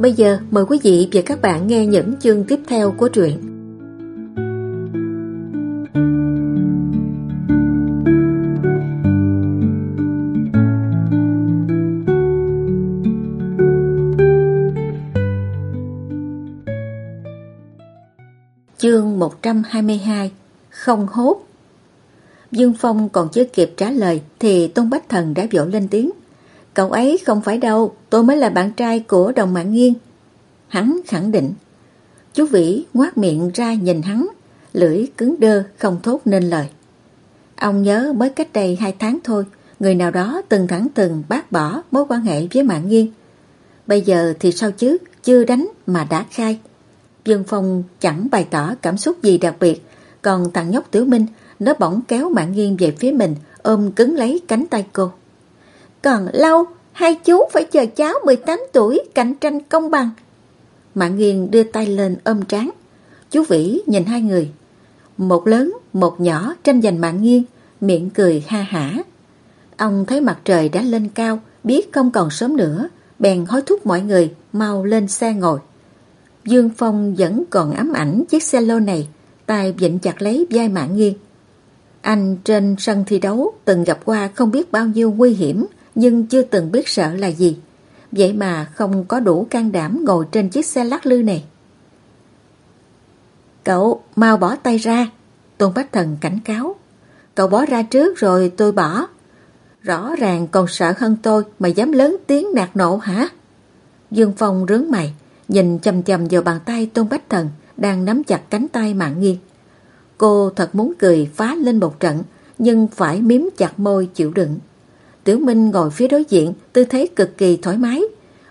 Bây giờ, mời quý vị và các bạn nghe những chương tiếp theo của truyện. Chương 122 Không hốt Dương Phong còn chưa kịp trả lời thì Tôn Bách Thần đã vỗ lên tiếng. Cậu ấy không phải đâu, tôi mới là bạn trai của đồng mạng nghiêng. Hắn khẳng định. Chú Vĩ ngoát miệng ra nhìn hắn, lưỡi cứng đơ không thốt nên lời. Ông nhớ mới cách đây hai tháng thôi, người nào đó từng thẳng từng bác bỏ mối quan hệ với mạng nghiêng. Bây giờ thì sao chứ, chưa đánh mà đã khai. Dương Phong chẳng bày tỏ cảm xúc gì đặc biệt, còn thằng nhóc Tiểu Minh nó bỗng kéo mạng nghiêng về phía mình, ôm cứng lấy cánh tay cô. Còn lâu, hai chú phải chờ cháu 18 tuổi cạnh tranh công bằng. Mạng nghiêng đưa tay lên ôm trán. Chú Vĩ nhìn hai người. Một lớn, một nhỏ tranh giành mạng nghiêng, miệng cười ha hả. Ông thấy mặt trời đã lên cao, biết không còn sớm nữa, bèn hối thúc mọi người mau lên xe ngồi. Dương Phong vẫn còn ám ảnh chiếc xe lô này, tay vịnh chặt lấy vai mạng nghiêng. Anh trên sân thi đấu từng gặp qua không biết bao nhiêu nguy hiểm, nhưng chưa từng biết sợ là gì. Vậy mà không có đủ can đảm ngồi trên chiếc xe lắc lư này. Cậu mau bỏ tay ra, Tôn Bách Thần cảnh cáo. Cậu bỏ ra trước rồi tôi bỏ. Rõ ràng còn sợ hơn tôi mà dám lớn tiếng nạt nộ hả? Dương Phong rướng mày, nhìn chầm chầm vào bàn tay Tôn Bách Thần đang nắm chặt cánh tay mạng nghiêng. Cô thật muốn cười phá lên một trận, nhưng phải miếm chặt môi chịu đựng. Tiểu Minh ngồi phía đối diện, tư thế cực kỳ thoải mái.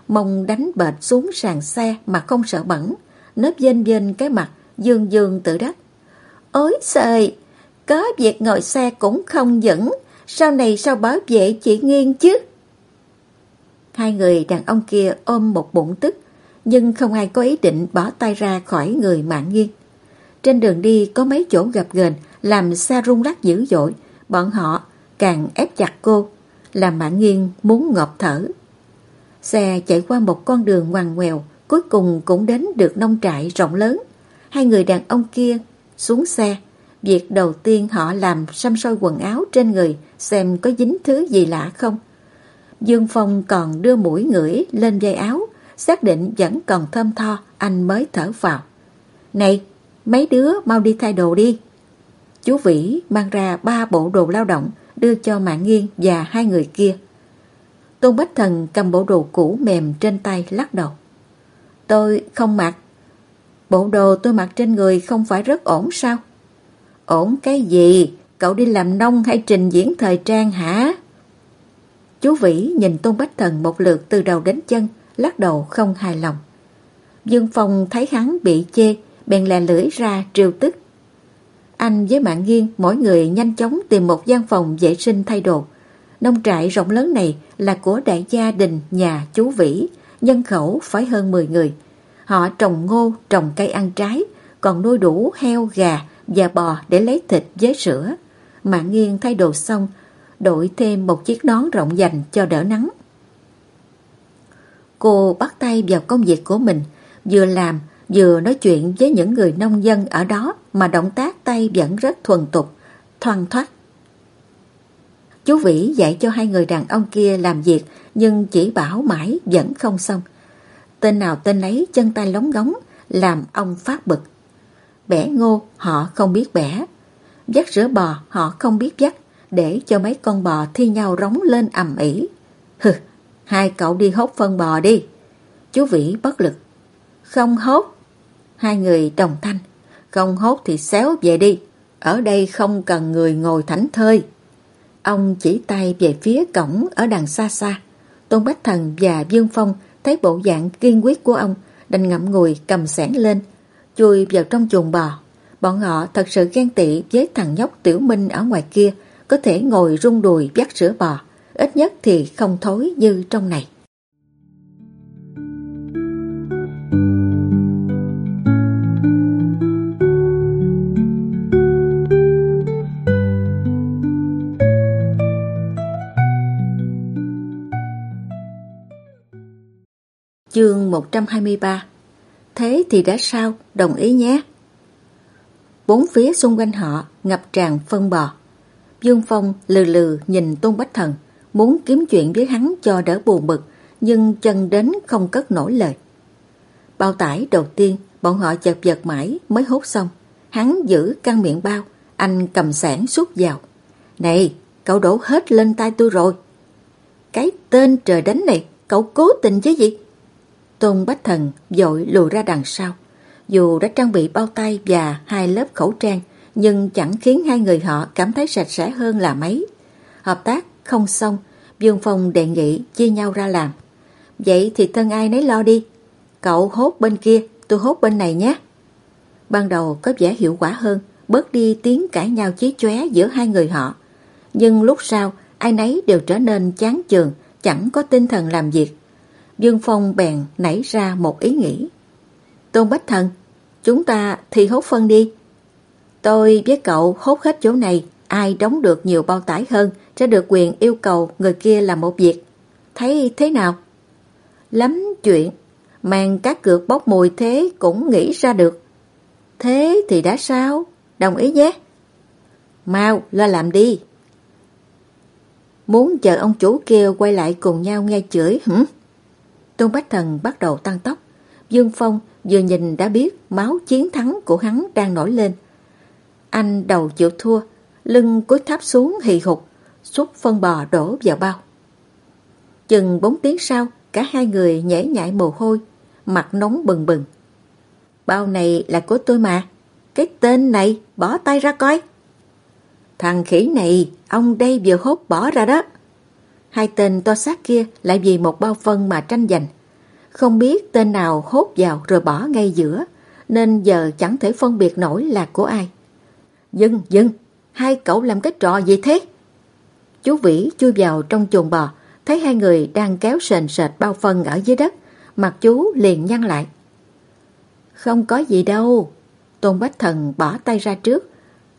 Mông đánh bệt xuống sàn xe mà không sợ bẩn. Nếp dên dên cái mặt, dương dương tự đắc. Ôi trời, có việc ngồi xe cũng không dẫn. Sau này sao bảo vệ chị nghiêng chứ? Hai người đàn ông kia ôm một bụng tức, nhưng không ai có ý định bỏ tay ra khỏi người mạng nghiêng. Trên đường đi có mấy chỗ gặp gền, làm xe rung lắc dữ dội, bọn họ càng ép chặt cô làm mãn nghiêng muốn ngọt thở. Xe chạy qua một con đường ngoằn ngoèo, cuối cùng cũng đến được nông trại rộng lớn. Hai người đàn ông kia xuống xe. Việc đầu tiên họ làm xăm soi quần áo trên người xem có dính thứ gì lạ không. Dương Phong còn đưa mũi ngửi lên dây áo, xác định vẫn còn thơm tho, anh mới thở vào. Này, mấy đứa mau đi thay đồ đi. Chú Vĩ mang ra ba bộ đồ lao động, đưa cho Mạng Nghiên và hai người kia. Tôn Bách Thần cầm bộ đồ cũ mềm trên tay lắc đầu. Tôi không mặc. Bộ đồ tôi mặc trên người không phải rất ổn sao? Ổn cái gì? Cậu đi làm nông hay trình diễn thời trang hả? Chú Vĩ nhìn Tôn Bách Thần một lượt từ đầu đến chân, lắc đầu không hài lòng. Dương Phong thấy hắn bị chê, bèn lè lưỡi ra triều tức. Anh với Mạng Nghiên mỗi người nhanh chóng tìm một gian phòng vệ sinh thay đồ. Nông trại rộng lớn này là của đại gia đình nhà chú Vĩ, nhân khẩu phải hơn 10 người. Họ trồng ngô, trồng cây ăn trái, còn nuôi đủ heo, gà và bò để lấy thịt với sữa. Mạng Nghiên thay đồ xong, đổi thêm một chiếc nón rộng dành cho đỡ nắng. Cô bắt tay vào công việc của mình, vừa làm vừa nói chuyện với những người nông dân ở đó mà động tác tay vẫn rất thuần tục, thoăn thoát. Chú Vĩ dạy cho hai người đàn ông kia làm việc nhưng chỉ bảo mãi vẫn không xong. Tên nào tên ấy chân tay lóng ngóng làm ông phát bực. Bẻ ngô họ không biết bẻ, dắt rửa bò họ không biết dắt để cho mấy con bò thi nhau rống lên ầm ĩ. Hừ, hai cậu đi hốt phân bò đi. Chú Vĩ bất lực. Không hốt, Hai người đồng thanh. Không hốt thì xéo về đi. Ở đây không cần người ngồi thảnh thơi. Ông chỉ tay về phía cổng ở đằng xa xa. Tôn Bách Thần và Dương Phong thấy bộ dạng kiên quyết của ông, đành ngậm ngùi cầm sẻn lên. chui vào trong chuồng bò. Bọn họ thật sự ghen tị với thằng nhóc Tiểu Minh ở ngoài kia có thể ngồi rung đùi vắt sữa bò, ít nhất thì không thối như trong này. Chương 123 Thế thì đã sao, đồng ý nhé. Bốn phía xung quanh họ ngập tràn phân bò. Dương Phong lừ lừ nhìn Tôn Bách Thần, muốn kiếm chuyện với hắn cho đỡ buồn bực, nhưng chân đến không cất nổi lời. Bao tải đầu tiên, bọn họ chật vật mãi mới hốt xong. Hắn giữ căn miệng bao, anh cầm sản xúc vào. Này, cậu đổ hết lên tay tôi rồi. Cái tên trời đánh này, cậu cố tình chứ gì? Tôn Bách Thần dội lùi ra đằng sau. Dù đã trang bị bao tay và hai lớp khẩu trang, nhưng chẳng khiến hai người họ cảm thấy sạch sẽ hơn là mấy. Hợp tác không xong, Dương Phong đề nghị chia nhau ra làm. Vậy thì thân ai nấy lo đi. Cậu hốt bên kia, tôi hốt bên này nhé. Ban đầu có vẻ hiệu quả hơn, bớt đi tiếng cãi nhau chí chóe giữa hai người họ. Nhưng lúc sau, ai nấy đều trở nên chán chường, chẳng có tinh thần làm việc. Dương Phong bèn nảy ra một ý nghĩ. Tôn Bách Thần, chúng ta thi hốt phân đi. Tôi với cậu hốt hết chỗ này, ai đóng được nhiều bao tải hơn sẽ được quyền yêu cầu người kia làm một việc. Thấy thế nào? Lắm chuyện, mang các cược bốc mùi thế cũng nghĩ ra được. Thế thì đã sao? Đồng ý nhé. Mau, lo làm đi. Muốn chờ ông chủ kia quay lại cùng nhau nghe chửi hửm. Tôn Bách Thần bắt đầu tăng tốc. Dương Phong vừa nhìn đã biết máu chiến thắng của hắn đang nổi lên. Anh đầu chịu thua, lưng cúi tháp xuống hì hục, xúc phân bò đổ vào bao. Chừng bốn tiếng sau, cả hai người nhễ nhại mồ hôi, mặt nóng bừng bừng. Bao này là của tôi mà, cái tên này bỏ tay ra coi. Thằng khỉ này, ông đây vừa hốt bỏ ra đó. Hai tên to xác kia lại vì một bao phân mà tranh giành. Không biết tên nào hốt vào rồi bỏ ngay giữa, nên giờ chẳng thể phân biệt nổi là của ai. Dừng, dừng, hai cậu làm cái trò gì thế? Chú Vĩ chui vào trong chuồng bò, thấy hai người đang kéo sền sệt bao phân ở dưới đất, mặt chú liền nhăn lại. Không có gì đâu, Tôn Bách Thần bỏ tay ra trước,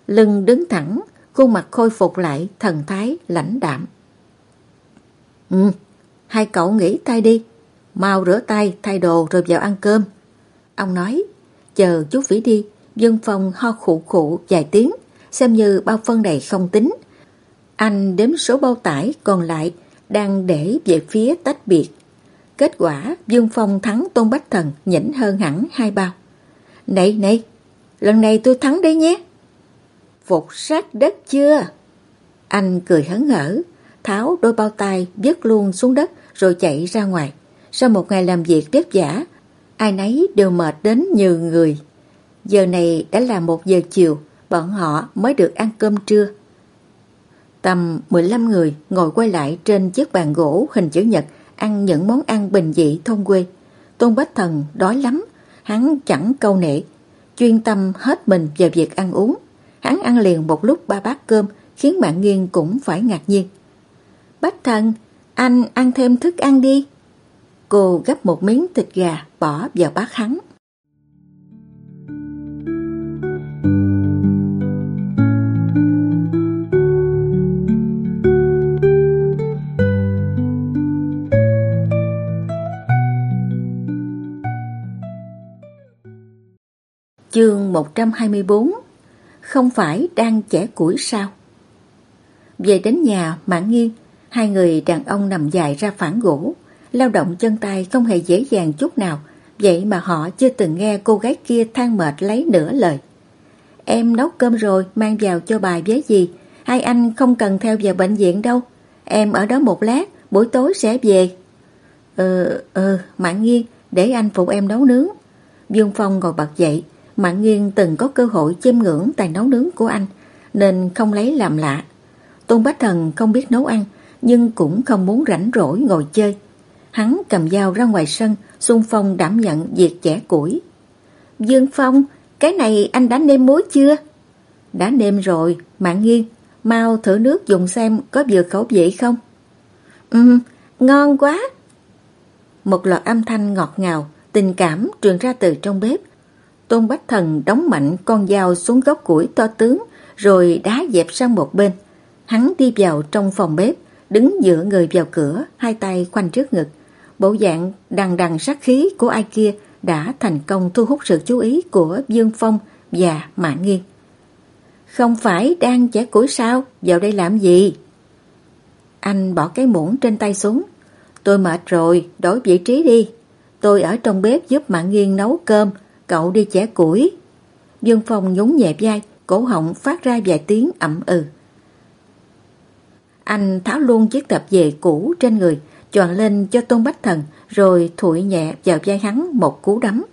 lưng đứng thẳng, khuôn mặt khôi phục lại thần thái lãnh đạm. Ừ, hai cậu nghỉ tay đi, mau rửa tay, thay đồ rồi vào ăn cơm. Ông nói, chờ chú Vĩ đi, Dân Phong ho khụ khụ vài tiếng, xem như bao phân này không tính. Anh đếm số bao tải còn lại đang để về phía tách biệt. Kết quả Dương Phong thắng Tôn Bách Thần nhỉnh hơn hẳn hai bao. Này này, lần này tôi thắng đấy nhé. Phục sát đất chưa? Anh cười hấn hở, tháo đôi bao tay vứt luôn xuống đất rồi chạy ra ngoài. Sau một ngày làm việc vất vả, ai nấy đều mệt đến như người. Giờ này đã là một giờ chiều, bọn họ mới được ăn cơm trưa. Tầm 15 người ngồi quay lại trên chiếc bàn gỗ hình chữ nhật ăn những món ăn bình dị thôn quê. Tôn Bách Thần đói lắm, hắn chẳng câu nệ, chuyên tâm hết mình vào việc ăn uống. Hắn ăn liền một lúc ba bát cơm khiến bạn nghiêng cũng phải ngạc nhiên. Bách Thần, anh ăn thêm thức ăn đi. Cô gấp một miếng thịt gà bỏ vào bát hắn. Chương 124 Không phải đang chẻ củi sao? Về đến nhà, Mạng Nghiên, hai người đàn ông nằm dài ra phản gỗ, lao động chân tay không hề dễ dàng chút nào, vậy mà họ chưa từng nghe cô gái kia than mệt lấy nửa lời. Em nấu cơm rồi, mang vào cho bà với gì, hai anh không cần theo vào bệnh viện đâu, em ở đó một lát, buổi tối sẽ về. Ờ, ờ, ừ, ừ, Mạng Nghiên, để anh phụ em nấu nướng. Dương Phong ngồi bật dậy, Mạng Nghiên từng có cơ hội chiêm ngưỡng tài nấu nướng của anh, nên không lấy làm lạ. Tôn Bách Thần không biết nấu ăn, nhưng cũng không muốn rảnh rỗi ngồi chơi. Hắn cầm dao ra ngoài sân, xung phong đảm nhận việc chẻ củi. Dương Phong, cái này anh đã nêm muối chưa? Đã nêm rồi, mạng nghiêng, mau thử nước dùng xem có vừa khẩu vị không? Ừm, ngon quá. Một loạt âm thanh ngọt ngào, tình cảm truyền ra từ trong bếp. Tôn Bách Thần đóng mạnh con dao xuống gốc củi to tướng, rồi đá dẹp sang một bên. Hắn đi vào trong phòng bếp, đứng dựa người vào cửa, hai tay khoanh trước ngực. Bộ dạng đằng đằng sát khí của ai kia đã thành công thu hút sự chú ý của Dương Phong và Mã Nghiên. Không phải đang chẻ củi sao? Vào đây làm gì? Anh bỏ cái muỗng trên tay xuống. Tôi mệt rồi, đổi vị trí đi. Tôi ở trong bếp giúp Mã Nghiên nấu cơm, cậu đi chẻ củi. Dương Phong nhún nhẹ vai, cổ họng phát ra vài tiếng ẩm ừ. Anh tháo luôn chiếc tập về cũ trên người, choàng lên cho Tôn Bách Thần, rồi thổi nhẹ vào vai hắn một cú đấm.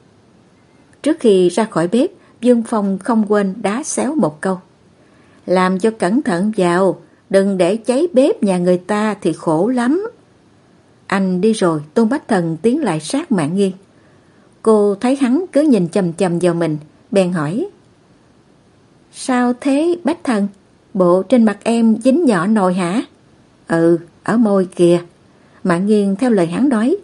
Trước khi ra khỏi bếp, Dương Phong không quên đá xéo một câu. Làm cho cẩn thận vào, đừng để cháy bếp nhà người ta thì khổ lắm. Anh đi rồi, Tôn Bách Thần tiến lại sát mạng nghiêng. Cô thấy hắn cứ nhìn chầm chầm vào mình, bèn hỏi. Sao thế Bách Thần? Bộ trên mặt em dính nhỏ nồi hả? Ừ, ở môi kìa. Mạng nghiêng theo lời hắn nói,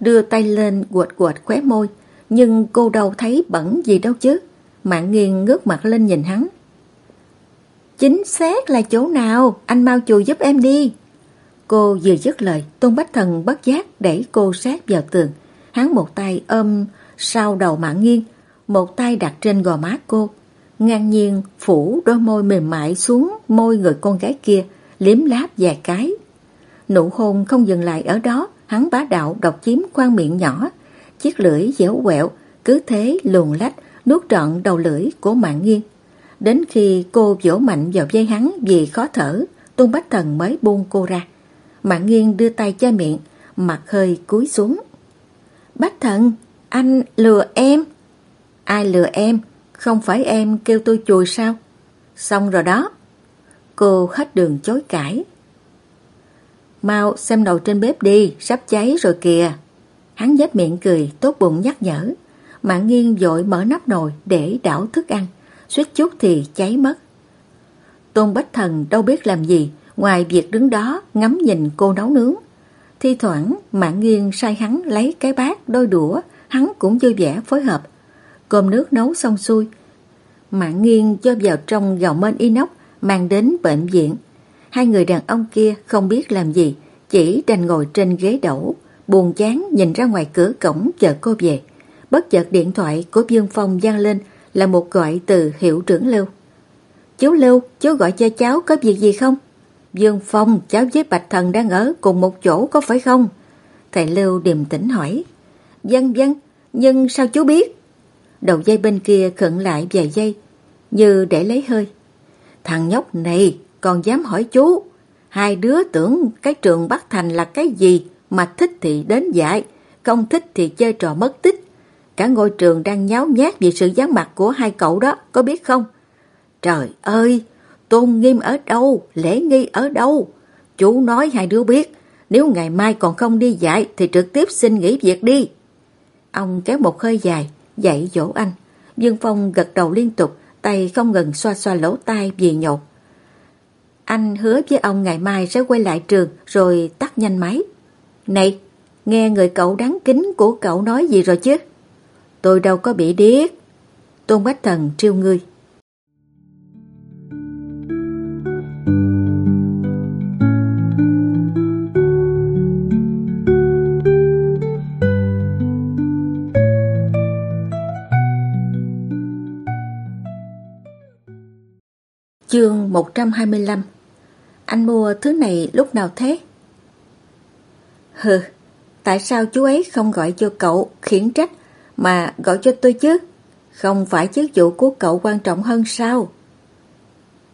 đưa tay lên quệt quệt khóe môi, nhưng cô đâu thấy bẩn gì đâu chứ. Mạng nghiêng ngước mặt lên nhìn hắn. Chính xác là chỗ nào, anh mau chùi giúp em đi. Cô vừa dứt lời, Tôn Bách Thần bất giác đẩy cô sát vào tường. Hắn một tay ôm sau đầu mạng nghiêng, một tay đặt trên gò má cô. Ngang nhiên phủ đôi môi mềm mại xuống môi người con gái kia, liếm láp vài cái. Nụ hôn không dừng lại ở đó, hắn bá đạo độc chiếm khoang miệng nhỏ. Chiếc lưỡi dẻo quẹo, cứ thế luồn lách, nuốt trọn đầu lưỡi của mạng nghiêng. Đến khi cô vỗ mạnh vào dây hắn vì khó thở, Tôn Bách Thần mới buông cô ra. Mạng nghiêng đưa tay che miệng, mặt hơi cúi xuống. Bách Thần, anh lừa em. Ai lừa em? Không phải em kêu tôi chùi sao? Xong rồi đó. Cô hết đường chối cãi. Mau xem nồi trên bếp đi, sắp cháy rồi kìa. Hắn nhếch miệng cười, tốt bụng nhắc nhở. Mạng nghiêng dội mở nắp nồi để đảo thức ăn, suýt chút thì cháy mất. Tôn Bách Thần đâu biết làm gì, ngoài việc đứng đó ngắm nhìn cô nấu nướng. Thi thoảng Mạng nghiêng sai hắn lấy cái bát, đôi đũa, hắn cũng vui vẻ phối hợp. Cơm nước nấu xong xuôi, Mạng nghiêng cho vào trong gạo mên inox mang đến bệnh viện. Hai người đàn ông kia không biết làm gì, chỉ đành ngồi trên ghế đẩu, buồn chán nhìn ra ngoài cửa cổng chờ cô về. Bất chợt điện thoại của Dương Phong vang lên là một gọi từ hiệu trưởng Lưu. Chú Lưu, chú gọi cho cháu có việc gì không? Dương Phong, cháu với Bạch Thần đang ở cùng một chỗ có phải không? Thầy Lưu điềm tĩnh hỏi. Dân dân, nhưng sao chú biết? Đầu dây bên kia khẩn lại vài giây, như để lấy hơi. Thằng nhóc này còn dám hỏi chú. Hai đứa tưởng cái trường Bắc Thành là cái gì mà thích thì đến dạy, không thích thì chơi trò mất tích. Cả ngôi trường đang nháo nhác vì sự gián mặt của hai cậu đó, có biết không? Trời ơi, tôn nghiêm ở đâu, lễ nghi ở đâu? Chú nói hai đứa biết, nếu ngày mai còn không đi dạy thì trực tiếp xin nghỉ việc đi. Ông kéo một hơi dài, dạy dỗ anh. Dương Phong gật đầu liên tục, tay không ngừng xoa xoa lỗ tai vì nhột. Anh hứa với ông ngày mai sẽ quay lại trường rồi tắt nhanh máy. Này, nghe người cậu đáng kính của cậu nói gì rồi chứ? Tôi đâu có bị điếc. Tôn Bách Thần trêu ngươi. Chương 125 Anh mua thứ này lúc nào thế? Hừ, tại sao chú ấy không gọi cho cậu khiển trách mà gọi cho tôi chứ? Không phải chức vụ của cậu quan trọng hơn sao?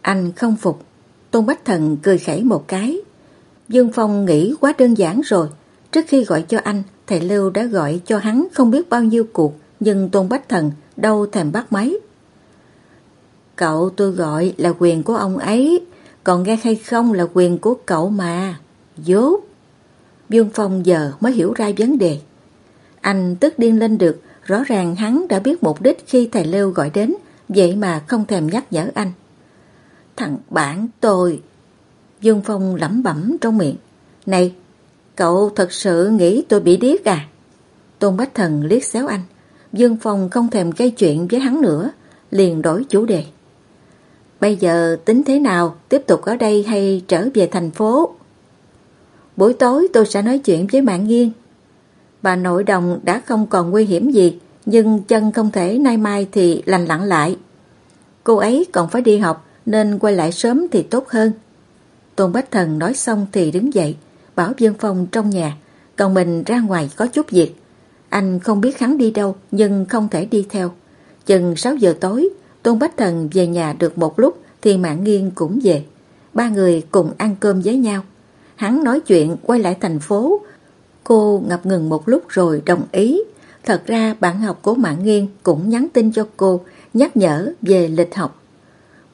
Anh không phục. Tôn Bách Thần cười khẩy một cái. Dương Phong nghĩ quá đơn giản rồi. Trước khi gọi cho anh, thầy Lưu đã gọi cho hắn không biết bao nhiêu cuộc, nhưng Tôn Bách Thần đâu thèm bắt máy. Cậu tôi gọi là quyền của ông ấy, còn nghe hay không là quyền của cậu mà. Dốt. Dương Phong giờ mới hiểu ra vấn đề. Anh tức điên lên được, Rõ ràng hắn đã biết mục đích khi thầy Lưu gọi đến, vậy mà không thèm nhắc nhở anh. Thằng bạn tôi... Dương Phong lẩm bẩm trong miệng. Này, cậu thật sự nghĩ tôi bị điếc à? Tôn Bách Thần liếc xéo anh. Dương Phong không thèm gây chuyện với hắn nữa, liền đổi chủ đề. Bây giờ tính thế nào, tiếp tục ở đây hay trở về thành phố? Buổi tối tôi sẽ nói chuyện với Mạng Nghiên. Bà nội đồng đã không còn nguy hiểm gì, nhưng chân không thể nay mai thì lành lặn lại. Cô ấy còn phải đi học nên quay lại sớm thì tốt hơn. Tôn Bách Thần nói xong thì đứng dậy, bảo Dương Phong trong nhà, còn mình ra ngoài có chút việc. Anh không biết hắn đi đâu nhưng không thể đi theo. Chừng 6 giờ tối, Tôn Bách Thần về nhà được một lúc thì Mạng Nghiên cũng về. Ba người cùng ăn cơm với nhau. Hắn nói chuyện quay lại thành phố. Cô ngập ngừng một lúc rồi đồng ý. Thật ra bạn học của Mạng Nghiên cũng nhắn tin cho cô nhắc nhở về lịch học.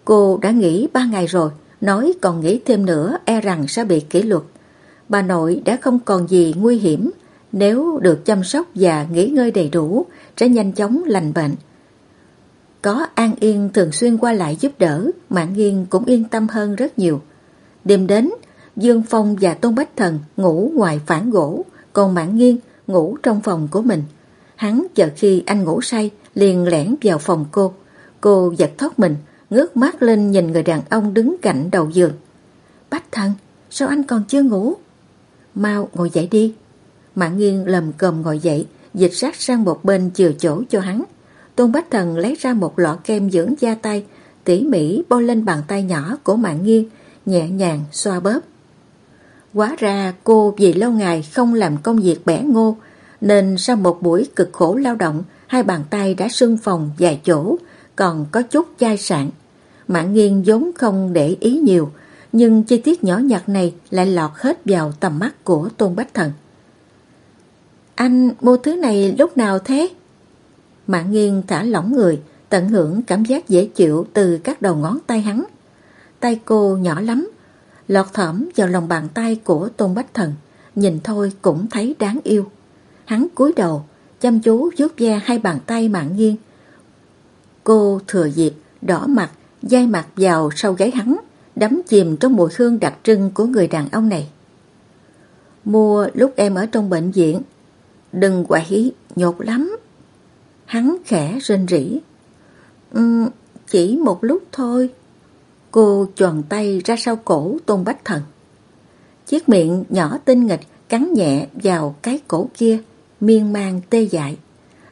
Cô đã nghỉ ba ngày rồi, nói còn nghỉ thêm nữa e rằng sẽ bị kỷ luật. Bà nội đã không còn gì nguy hiểm, nếu được chăm sóc và nghỉ ngơi đầy đủ sẽ nhanh chóng lành bệnh. Có An Yên thường xuyên qua lại giúp đỡ, Mạng Nghiên cũng yên tâm hơn rất nhiều. Đêm đến, Dương Phong và Tôn Bách Thần ngủ ngoài phản gỗ, còn Mạng Nghiên ngủ trong phòng của mình. Hắn chờ khi anh ngủ say, liền lẻn vào phòng cô. Cô giật thoát mình, ngước mắt lên nhìn người đàn ông đứng cạnh đầu giường. Bách Thần, sao anh còn chưa ngủ? Mau ngồi dậy đi. Mạng Nghiên lầm cầm ngồi dậy, dịch sát sang một bên chừa chỗ cho hắn. Tôn Bách Thần lấy ra một lọ kem dưỡng da tay, tỉ mỉ bôi lên bàn tay nhỏ của Mạng Nghiên, nhẹ nhàng xoa bóp. Quá ra cô vì lâu ngày không làm công việc bẻ ngô, nên sau một buổi cực khổ lao động, hai bàn tay đã sưng phồng vài chỗ, còn có chút chai sạn. Mạng Nghiên vốn không để ý nhiều, nhưng chi tiết nhỏ nhặt này lại lọt hết vào tầm mắt của Tôn Bách Thần. Anh mua thứ này lúc nào thế? Mạng nghiêng thả lỏng người, tận hưởng cảm giác dễ chịu từ các đầu ngón tay hắn. Tay cô nhỏ lắm, lọt thỏm vào lòng bàn tay của Tôn Bách Thần, nhìn thôi cũng thấy đáng yêu. Hắn cúi đầu, chăm chú vuốt ve hai bàn tay mạng nghiêng. Cô thừa dịp, đỏ mặt, dai mặt vào sau gáy hắn, đắm chìm trong mùi hương đặc trưng của người đàn ông này. Mua lúc em ở trong bệnh viện, đừng quậy, nhột lắm. Hắn khẽ rên rỉ. Um, chỉ một lúc thôi. Cô tròn tay ra sau cổ Tôn Bách Thần. Chiếc miệng nhỏ tinh nghịch cắn nhẹ vào cái cổ kia, miên man tê dại.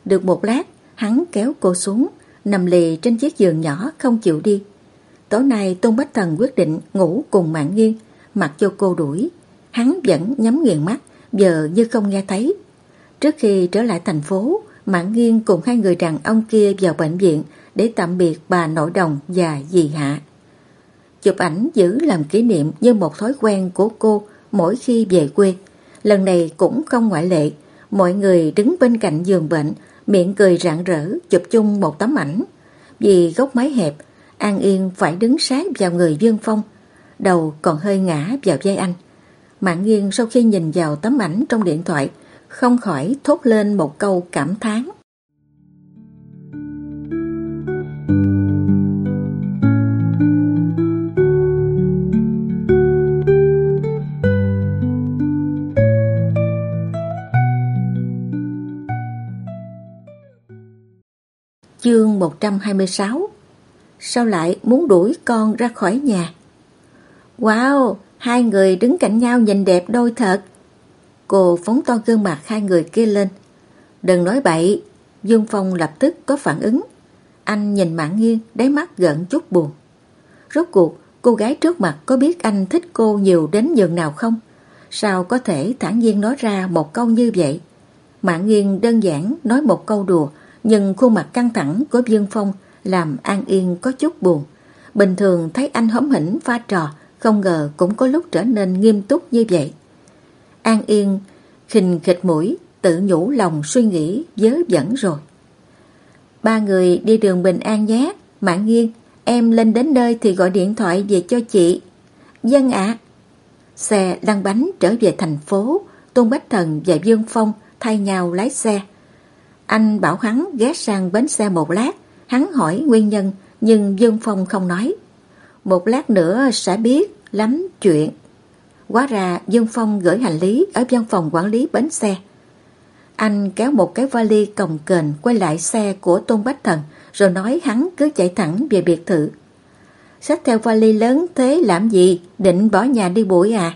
Được một lát, hắn kéo cô xuống, nằm lì trên chiếc giường nhỏ không chịu đi. Tối nay Tôn Bách Thần quyết định ngủ cùng Mạng Nghiên, mặc cho cô đuổi. Hắn vẫn nhắm nghiền mắt, giờ như không nghe thấy. Trước khi trở lại thành phố, Mãn Nghiên cùng hai người đàn ông kia vào bệnh viện để tạm biệt bà nội đồng và dì Hạ. Chụp ảnh giữ làm kỷ niệm như một thói quen của cô mỗi khi về quê. Lần này cũng không ngoại lệ, mọi người đứng bên cạnh giường bệnh, miệng cười rạng rỡ chụp chung một tấm ảnh. Vì góc máy hẹp, An Yên phải đứng sát vào người Dương Phong, đầu còn hơi ngã vào vai anh. Mạng Nghiên sau khi nhìn vào tấm ảnh trong điện thoại, không khỏi thốt lên một câu cảm thán. Chương 126 Sao lại muốn đuổi con ra khỏi nhà? Wow, hai người đứng cạnh nhau nhìn đẹp đôi thật. Cô phóng to gương mặt hai người kia lên. Đừng nói bậy, Dương Phong lập tức có phản ứng. Anh nhìn mạng nghiêng, đáy mắt gợn chút buồn. Rốt cuộc, cô gái trước mặt có biết anh thích cô nhiều đến nhường nào không? Sao có thể thản nhiên nói ra một câu như vậy? Mạng nghiêng đơn giản nói một câu đùa, nhưng khuôn mặt căng thẳng của Dương Phong làm An Yên có chút buồn. Bình thường thấy anh hóm hỉnh pha trò, không ngờ cũng có lúc trở nên nghiêm túc như vậy. An Yên khình khịch mũi, tự nhủ lòng suy nghĩ dớ dẫn rồi. Ba người đi đường bình an nhé, Mạng Nghiên, em lên đến nơi thì gọi điện thoại về cho chị. Dân ạ. Xe lăn bánh trở về thành phố, Tôn Bách Thần và Dương Phong thay nhau lái xe. Anh bảo hắn ghé sang bến xe một lát, hắn hỏi nguyên nhân nhưng Dương Phong không nói. Một lát nữa sẽ biết lắm chuyện. Quá ra Dương Phong gửi hành lý ở văn phòng quản lý bến xe. Anh kéo một cái vali cồng kềnh quay lại xe của Tôn Bách Thần rồi nói hắn cứ chạy thẳng về biệt thự. Xách theo vali lớn thế làm gì? Định bỏ nhà đi bụi à?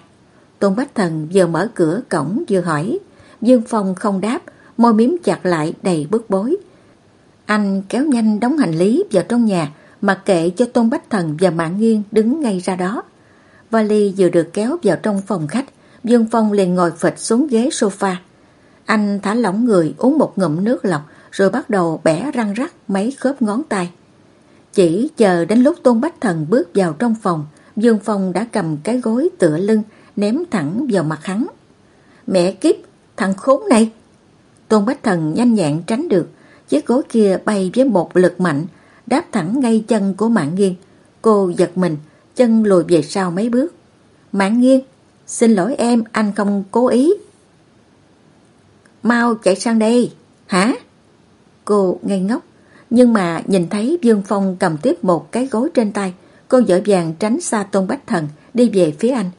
Tôn Bách Thần vừa mở cửa cổng vừa hỏi. Dương Phong không đáp, môi miếm chặt lại đầy bức bối. Anh kéo nhanh đóng hành lý vào trong nhà, mặc kệ cho Tôn Bách Thần và Mạng Nghiên đứng ngay ra đó. Vali vừa được kéo vào trong phòng khách, Dương Phong liền ngồi phịch xuống ghế sofa. Anh thả lỏng người uống một ngụm nước lọc rồi bắt đầu bẻ răng rắc mấy khớp ngón tay. Chỉ chờ đến lúc Tôn Bách Thần bước vào trong phòng, Dương Phong đã cầm cái gối tựa lưng ném thẳng vào mặt hắn. Mẹ kiếp, thằng khốn này! Tôn Bách Thần nhanh nhẹn tránh được, chiếc gối kia bay với một lực mạnh, đáp thẳng ngay chân của Mạng Nghiên. Cô giật mình, chân lùi về sau mấy bước. Mạng nghiêng xin lỗi em, anh không cố ý. Mau chạy sang đây, hả? Cô ngây ngốc, nhưng mà nhìn thấy Dương Phong cầm tiếp một cái gối trên tay, cô dở dàng tránh xa Tôn Bách Thần, đi về phía anh.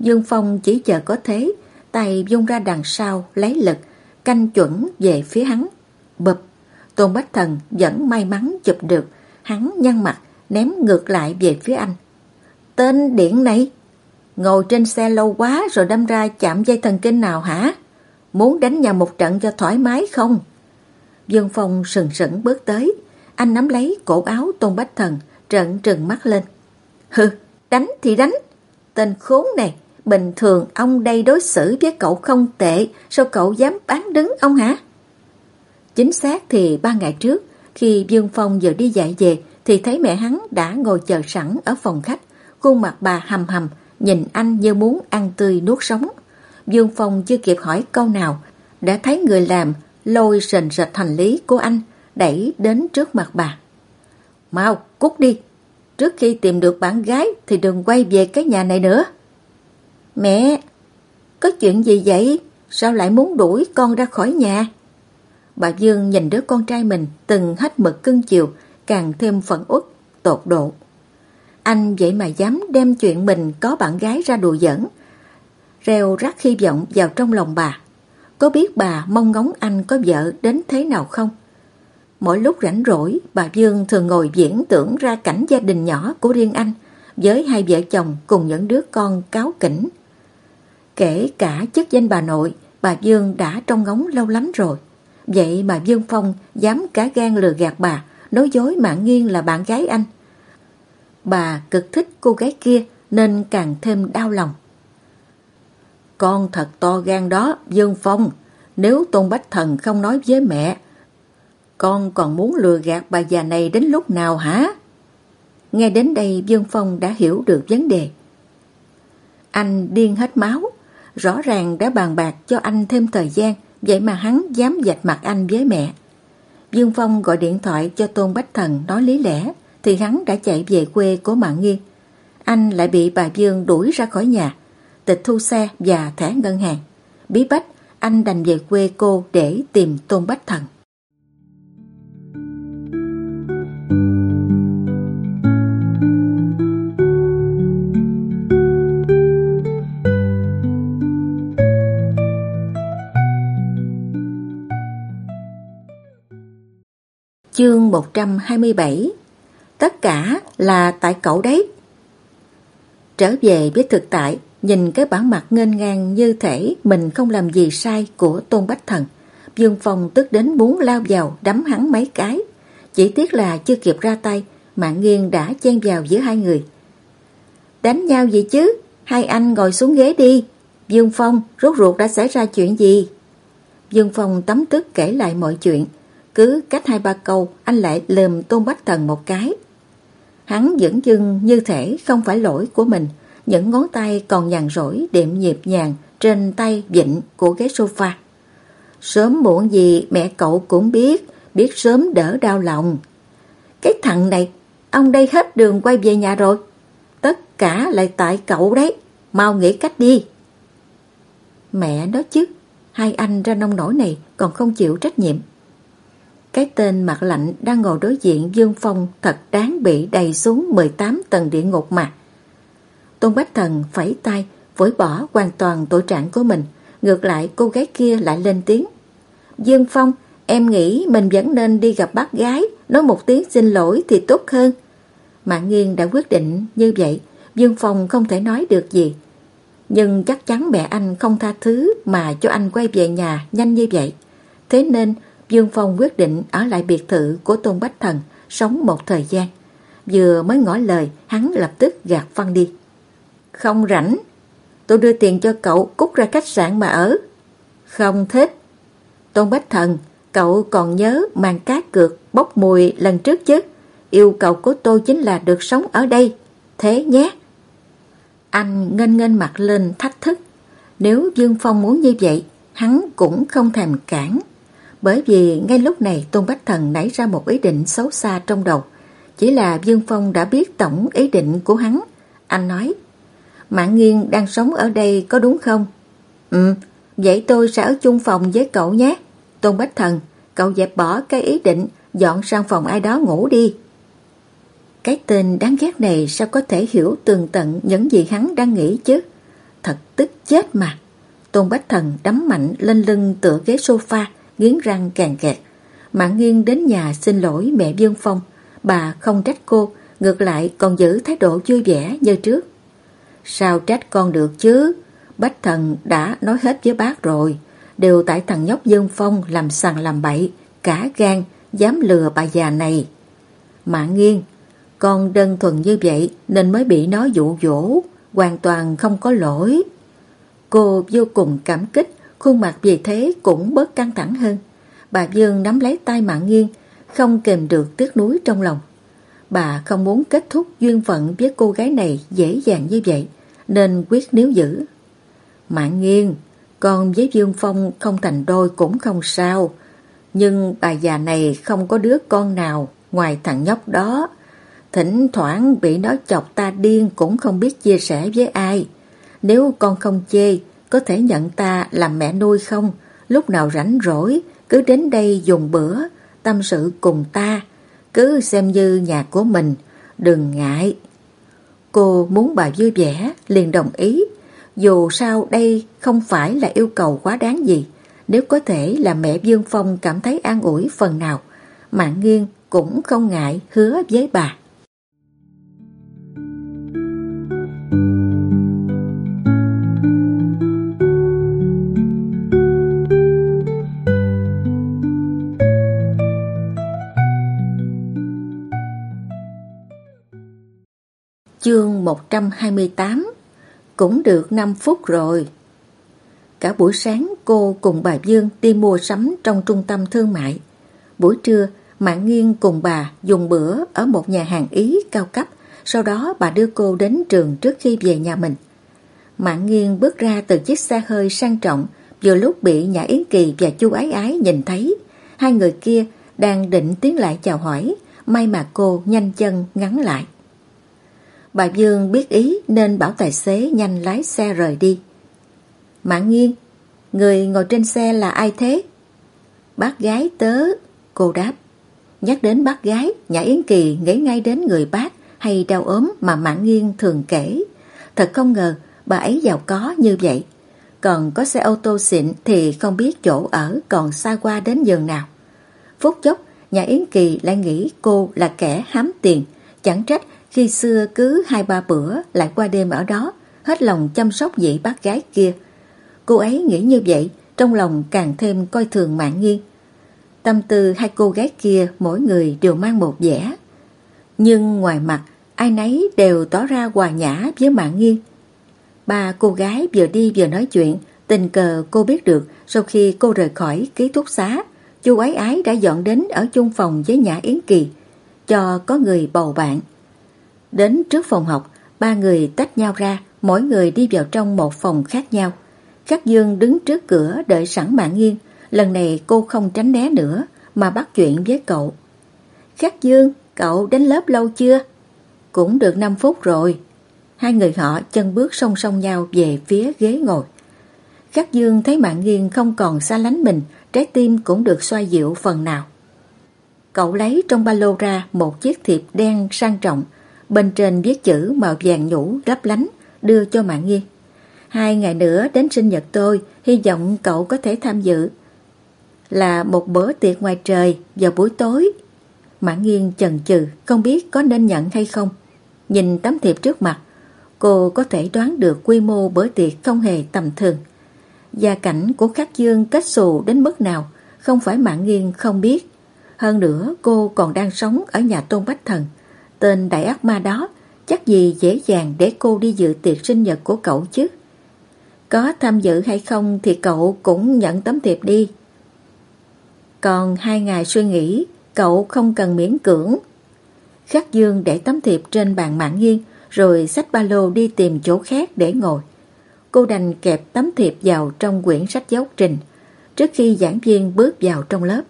Dương Phong chỉ chờ có thế, tay dung ra đằng sau, lấy lực, canh chuẩn về phía hắn. Bập, Tôn Bách Thần vẫn may mắn chụp được, hắn nhăn mặt, ném ngược lại về phía anh. Tên điển này, ngồi trên xe lâu quá rồi đâm ra chạm dây thần kinh nào hả? Muốn đánh nhau một trận cho thoải mái không? Dương Phong sừng sững bước tới, anh nắm lấy cổ áo Tôn Bách Thần, trận trừng mắt lên. Hừ, đánh thì đánh. Tên khốn này, bình thường ông đây đối xử với cậu không tệ, sao cậu dám bán đứng ông hả? Chính xác thì ba ngày trước, khi Dương Phong vừa đi dạy về, thì thấy mẹ hắn đã ngồi chờ sẵn ở phòng khách, khuôn mặt bà hầm hầm, nhìn anh như muốn ăn tươi nuốt sống. Dương Phong chưa kịp hỏi câu nào, đã thấy người làm lôi rền sệt hành lý của anh, đẩy đến trước mặt bà. Mau, cút đi, trước khi tìm được bạn gái thì đừng quay về cái nhà này nữa. Mẹ, có chuyện gì vậy? Sao lại muốn đuổi con ra khỏi nhà? Bà Dương nhìn đứa con trai mình từng hết mực cưng chiều, càng thêm phẫn uất, tột độ. Anh vậy mà dám đem chuyện mình có bạn gái ra đùa giỡn, reo rắc hy vọng vào trong lòng bà. Có biết bà mong ngóng anh có vợ đến thế nào không? Mỗi lúc rảnh rỗi, bà Dương thường ngồi diễn tưởng ra cảnh gia đình nhỏ của riêng anh, với hai vợ chồng cùng những đứa con cáo kỉnh. Kể cả chức danh bà nội, bà Dương đã trong ngóng lâu lắm rồi. Vậy mà Dương Phong dám cá gan lừa gạt bà, nói dối mạng nghiêng là bạn gái anh. Bà cực thích cô gái kia nên càng thêm đau lòng. Con thật to gan đó, Dương Phong. Nếu Tôn Bách Thần không nói với mẹ, con còn muốn lừa gạt bà già này đến lúc nào hả? Nghe đến đây Dương Phong đã hiểu được vấn đề. Anh điên hết máu, rõ ràng đã bàn bạc cho anh thêm thời gian, vậy mà hắn dám dạch mặt anh với mẹ. Dương Phong gọi điện thoại cho Tôn Bách Thần nói lý lẽ, thì hắn đã chạy về quê của Mạng Nghiên. Anh lại bị bà Dương đuổi ra khỏi nhà, tịch thu xe và thẻ ngân hàng. Bí bách, anh đành về quê cô để tìm Tôn Bách Thần. Chương 127 Tất cả là tại cậu đấy. Trở về với thực tại, nhìn cái bản mặt nghênh ngang như thể mình không làm gì sai của Tôn Bách Thần. Dương Phong tức đến muốn lao vào đấm hắn mấy cái. Chỉ tiếc là chưa kịp ra tay, Mạng Nghiên đã chen vào giữa hai người. Đánh nhau gì chứ? Hai anh ngồi xuống ghế đi. Dương Phong, rốt ruột đã xảy ra chuyện gì? Dương Phong tấm tức kể lại mọi chuyện. Cứ cách hai ba câu, anh lại lườm Tôn Bách Thần một cái. Hắn vẫn dưng như thể không phải lỗi của mình, những ngón tay còn nhàn rỗi đệm nhịp nhàng trên tay vịnh của ghế sofa. Sớm muộn gì mẹ cậu cũng biết, biết sớm đỡ đau lòng. Cái thằng này, ông đây hết đường quay về nhà rồi. Tất cả lại tại cậu đấy, mau nghĩ cách đi. Mẹ đó chứ, hai anh ra nông nổi này còn không chịu trách nhiệm cái tên mặt lạnh đang ngồi đối diện Dương Phong thật đáng bị đầy xuống 18 tầng địa ngục mà. Tôn Bách Thần phẩy tay, phổi bỏ hoàn toàn tội trạng của mình. Ngược lại cô gái kia lại lên tiếng. Dương Phong, em nghĩ mình vẫn nên đi gặp bác gái, nói một tiếng xin lỗi thì tốt hơn. Mạng Nghiên đã quyết định như vậy, Dương Phong không thể nói được gì. Nhưng chắc chắn mẹ anh không tha thứ mà cho anh quay về nhà nhanh như vậy. Thế nên Dương Phong quyết định ở lại biệt thự của Tôn Bách Thần sống một thời gian. Vừa mới ngỏ lời, hắn lập tức gạt phăng đi. Không rảnh, tôi đưa tiền cho cậu cút ra khách sạn mà ở. Không thích. Tôn Bách Thần, cậu còn nhớ màn cá cược bốc mùi lần trước chứ? Yêu cầu của tôi chính là được sống ở đây. Thế nhé. Anh ngênh ngênh mặt lên thách thức. Nếu Dương Phong muốn như vậy, hắn cũng không thèm cản. Bởi vì ngay lúc này Tôn Bách Thần nảy ra một ý định xấu xa trong đầu. Chỉ là Dương Phong đã biết tổng ý định của hắn. Anh nói, Mạng Nghiên đang sống ở đây có đúng không? Ừ, vậy tôi sẽ ở chung phòng với cậu nhé. Tôn Bách Thần, cậu dẹp bỏ cái ý định dọn sang phòng ai đó ngủ đi. Cái tên đáng ghét này sao có thể hiểu tường tận những gì hắn đang nghĩ chứ? Thật tức chết mà. Tôn Bách Thần đấm mạnh lên lưng tựa ghế sofa, nghiến răng càng kẹt. Mạng nghiêng đến nhà xin lỗi mẹ Dương Phong. Bà không trách cô, ngược lại còn giữ thái độ vui vẻ như trước. Sao trách con được chứ? Bách Thần đã nói hết với bác rồi. Đều tại thằng nhóc Dương Phong làm sằng làm bậy, cả gan, dám lừa bà già này. Mạng nghiêng, con đơn thuần như vậy nên mới bị nó dụ dỗ, hoàn toàn không có lỗi. Cô vô cùng cảm kích, khuôn mặt vì thế cũng bớt căng thẳng hơn. Bà Dương nắm lấy tay Mạng Nghiên, không kềm được tiếc nuối trong lòng. Bà không muốn kết thúc duyên phận với cô gái này dễ dàng như vậy, nên quyết níu giữ. Mạng Nghiên, con với Dương Phong không thành đôi cũng không sao, nhưng bà già này không có đứa con nào ngoài thằng nhóc đó. Thỉnh thoảng bị nó chọc ta điên cũng không biết chia sẻ với ai. Nếu con không chê, có thể nhận ta làm mẹ nuôi không? Lúc nào rảnh rỗi, cứ đến đây dùng bữa, tâm sự cùng ta. Cứ xem như nhà của mình, đừng ngại. Cô muốn bà vui vẻ, liền đồng ý. Dù sao đây không phải là yêu cầu quá đáng gì. Nếu có thể là mẹ Dương Phong cảm thấy an ủi phần nào, Mạng Nghiên cũng không ngại hứa với bà. Chương 128 Cũng được 5 phút rồi. Cả buổi sáng cô cùng bà Dương đi mua sắm trong trung tâm thương mại. Buổi trưa, Mạng Nghiên cùng bà dùng bữa ở một nhà hàng Ý cao cấp, sau đó bà đưa cô đến trường trước khi về nhà mình. Mạng Nghiên bước ra từ chiếc xe hơi sang trọng, vừa lúc bị Nhã Yến Kỳ và Chu Ái Ái nhìn thấy. Hai người kia đang định tiến lại chào hỏi, may mà cô nhanh chân ngắn lại. Bà Dương biết ý nên bảo tài xế nhanh lái xe rời đi. Mạng nghiêng, người ngồi trên xe là ai thế? Bác gái tớ, cô đáp. Nhắc đến bác gái, Nhã Yến Kỳ nghĩ ngay đến người bác hay đau ốm mà Mạng Nghiên thường kể. Thật không ngờ bà ấy giàu có như vậy. Còn có xe ô tô xịn thì không biết chỗ ở còn xa qua đến giường nào. Phút chốc, Nhã Yến Kỳ lại nghĩ cô là kẻ hám tiền. Chẳng trách khi xưa cứ hai ba bữa lại qua đêm ở đó, hết lòng chăm sóc vị bác gái kia. Cô ấy nghĩ như vậy, trong lòng càng thêm coi thường mạng nghiêng. Tâm tư hai cô gái kia mỗi người đều mang một vẻ. Nhưng ngoài mặt, ai nấy đều tỏ ra hòa nhã với mạng nghiêng. Ba cô gái vừa đi vừa nói chuyện, tình cờ cô biết được sau khi cô rời khỏi ký túc xá, chú ái ái đã dọn đến ở chung phòng với Nhã Yến Kỳ, cho có người bầu bạn. Đến trước phòng học, ba người tách nhau ra, mỗi người đi vào trong một phòng khác nhau. Khắc Dương đứng trước cửa đợi sẵn mạng nghiêng, lần này cô không tránh né nữa mà bắt chuyện với cậu. Khắc Dương, cậu đến lớp lâu chưa? Cũng được 5 phút rồi. Hai người họ chân bước song song nhau về phía ghế ngồi. Khắc Dương thấy mạng nghiêng không còn xa lánh mình, trái tim cũng được xoa dịu phần nào. Cậu lấy trong ba lô ra một chiếc thiệp đen sang trọng, bên trên viết chữ màu vàng nhũ lấp lánh, đưa cho Mạng Nghiên. Hai ngày nữa đến sinh nhật tôi, hy vọng cậu có thể tham dự. Là một bữa tiệc ngoài trời vào buổi tối. Mạng Nghiên chần chừ, không biết có nên nhận hay không. Nhìn tấm thiệp trước mặt, cô có thể đoán được quy mô bữa tiệc không hề tầm thường. Gia cảnh của Khắc Dương kết xù đến mức nào, không phải Mạng Nghiên không biết. Hơn nữa cô còn đang sống ở nhà Tôn Bách Thần. Tên đại ác ma đó chắc gì dễ dàng để cô đi dự tiệc sinh nhật của cậu chứ. Có tham dự hay không thì cậu cũng nhận tấm thiệp đi. Còn hai ngày suy nghĩ, cậu không cần miễn cưỡng. Khắc Dương để tấm thiệp trên bàn mạng nghiêng rồi xách ba lô đi tìm chỗ khác để ngồi. Cô đành kẹp tấm thiệp vào trong quyển sách giáo trình trước khi giảng viên bước vào trong lớp.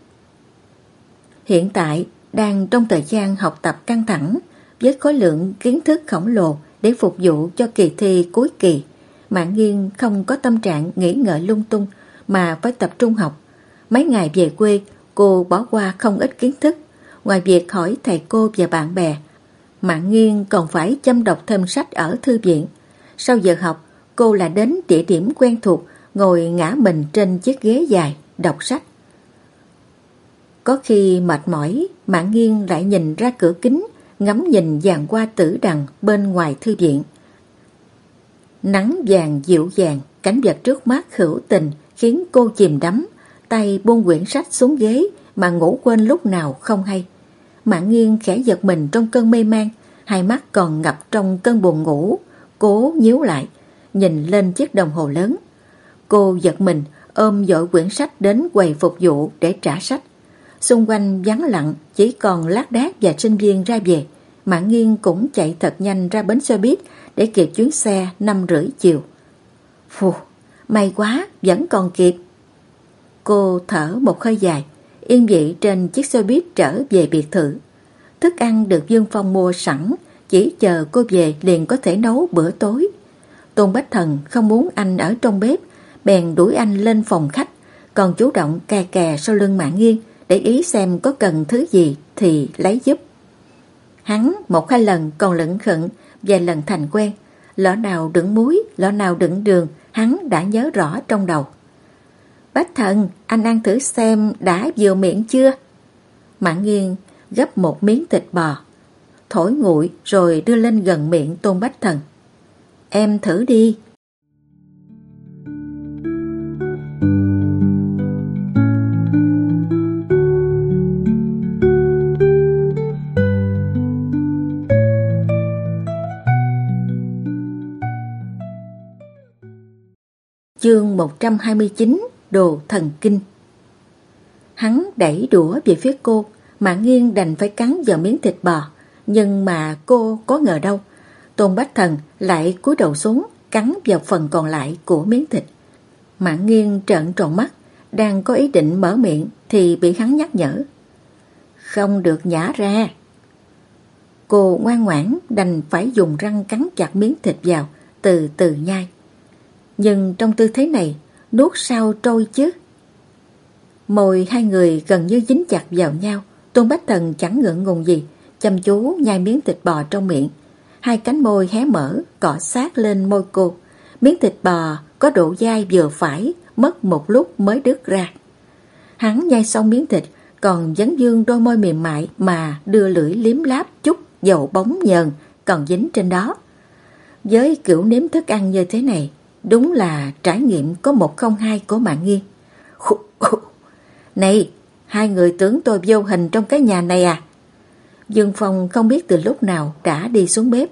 Hiện tại đang trong thời gian học tập căng thẳng với khối lượng kiến thức khổng lồ để phục vụ cho kỳ thi cuối kỳ. Mạng nghiên không có tâm trạng nghĩ ngợi lung tung mà phải tập trung học. Mấy ngày về quê cô bỏ qua không ít kiến thức. Ngoài việc hỏi thầy cô và bạn bè, Mạng nghiên còn phải chăm đọc thêm sách ở thư viện. Sau giờ học, cô là đến địa điểm quen thuộc, ngồi ngã mình trên chiếc ghế dài, đọc sách. Có khi mệt mỏi, Mạng nghiêng lại nhìn ra cửa kính, ngắm nhìn dàn qua tử đằng bên ngoài thư viện. Nắng vàng dịu dàng, cảnh vật trước mắt hữu tình khiến cô chìm đắm, tay buông quyển sách xuống ghế mà ngủ quên lúc nào không hay. Mạng nghiêng khẽ giật mình trong cơn mê man, hai mắt còn ngập trong cơn buồn ngủ, cố nhíu lại, nhìn lên chiếc đồng hồ lớn. Cô giật mình, ôm dội quyển sách đến quầy phục vụ để trả sách. Xung quanh vắng lặng, chỉ còn lác đác và sinh viên ra về. Mạng nghiêng cũng chạy thật nhanh ra bến xe buýt để kịp chuyến xe năm rưỡi chiều. Phù, may quá, vẫn còn kịp. Cô thở một hơi dài, yên vị trên chiếc xe buýt trở về biệt thự. Thức ăn được Dương Phong mua sẵn, chỉ chờ cô về liền có thể nấu bữa tối. Tôn Bách Thần không muốn anh ở trong bếp, bèn đuổi anh lên phòng khách, còn chủ động kè kè sau lưng mạng nghiêng để ý xem có cần thứ gì thì lấy giúp. Hắn một hai lần còn lẫn khẩn, vài lần thành quen, lỡ nào đựng muối, lỡ nào đựng đường, hắn đã nhớ rõ trong đầu. Bách thần, anh ăn thử xem đã vừa miệng chưa? Mạng nghiêng gấp một miếng thịt bò, thổi nguội rồi đưa lên gần miệng tôn bách thần. Em thử đi. Chương 129 Đồ thần kinh Hắn đẩy đũa về phía cô, mà nghiêng đành phải cắn vào miếng thịt bò, nhưng mà cô có ngờ đâu. Tôn Bách Thần lại cúi đầu xuống, cắn vào phần còn lại của miếng thịt. Mạng nghiêng trợn tròn mắt, đang có ý định mở miệng thì bị hắn nhắc nhở. Không được nhả ra. Cô ngoan ngoãn đành phải dùng răng cắn chặt miếng thịt vào, từ từ nhai. Nhưng trong tư thế này, nuốt sao trôi chứ? Môi hai người gần như dính chặt vào nhau, Tôn Bách Thần chẳng ngượng ngùng gì, chăm chú nhai miếng thịt bò trong miệng. Hai cánh môi hé mở, cọ sát lên môi cô. Miếng thịt bò có độ dai vừa phải, mất một lúc mới đứt ra. Hắn nhai xong miếng thịt, còn dấn dương đôi môi mềm mại mà đưa lưỡi liếm láp chút dầu bóng nhờn còn dính trên đó. Với kiểu nếm thức ăn như thế này, đúng là trải nghiệm có một không hai của mạng nghiên. Này, hai người tưởng tôi vô hình trong cái nhà này à? Dương Phong không biết từ lúc nào đã đi xuống bếp.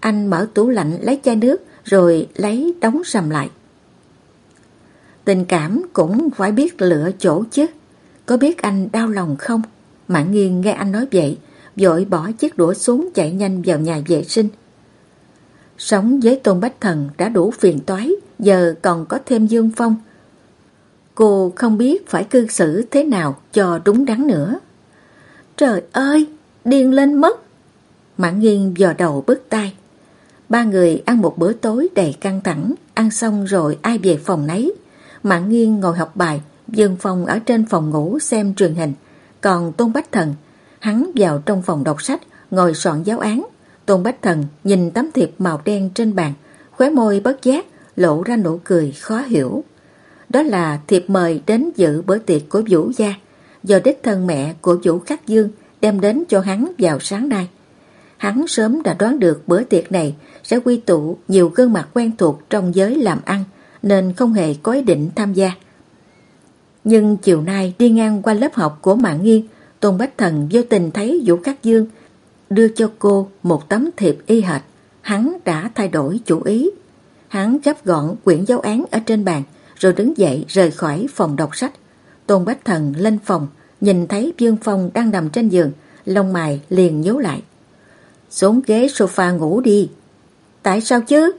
Anh mở tủ lạnh lấy chai nước rồi lấy đóng sầm lại. Tình cảm cũng phải biết lựa chỗ chứ. Có biết anh đau lòng không? Mạng nghiêng nghe anh nói vậy, vội bỏ chiếc đũa xuống chạy nhanh vào nhà vệ sinh. Sống với Tôn Bách Thần đã đủ phiền toái, giờ còn có thêm Dương Phong. Cô không biết phải cư xử thế nào cho đúng đắn nữa. Trời ơi, điên lên mất. Mãn nghiêng dò đầu bứt tai. Ba người ăn một bữa tối đầy căng thẳng, ăn xong rồi ai về phòng nấy. Mãn nghiêng ngồi học bài, Dương Phong ở trên phòng ngủ xem truyền hình. Còn Tôn Bách Thần, hắn vào trong phòng đọc sách, ngồi soạn giáo án. Tôn Bách Thần nhìn tấm thiệp màu đen trên bàn, khóe môi bất giác, lộ ra nụ cười khó hiểu. Đó là thiệp mời đến dự bữa tiệc của Vũ Gia, do đích thân mẹ của Vũ Khắc Dương đem đến cho hắn vào sáng nay. Hắn sớm đã đoán được bữa tiệc này sẽ quy tụ nhiều gương mặt quen thuộc trong giới làm ăn, nên không hề có ý định tham gia. Nhưng chiều nay đi ngang qua lớp học của Mạng Nghiên, Tôn Bách Thần vô tình thấy Vũ Khắc Dương đưa cho cô một tấm thiệp y hệt. Hắn đã thay đổi chủ ý. Hắn gấp gọn quyển giáo án ở trên bàn, rồi đứng dậy rời khỏi phòng đọc sách. Tôn Bách Thần lên phòng, nhìn thấy Dương Phong đang nằm trên giường, lông mày liền nhíu lại. Xuống ghế sofa ngủ đi. Tại sao chứ?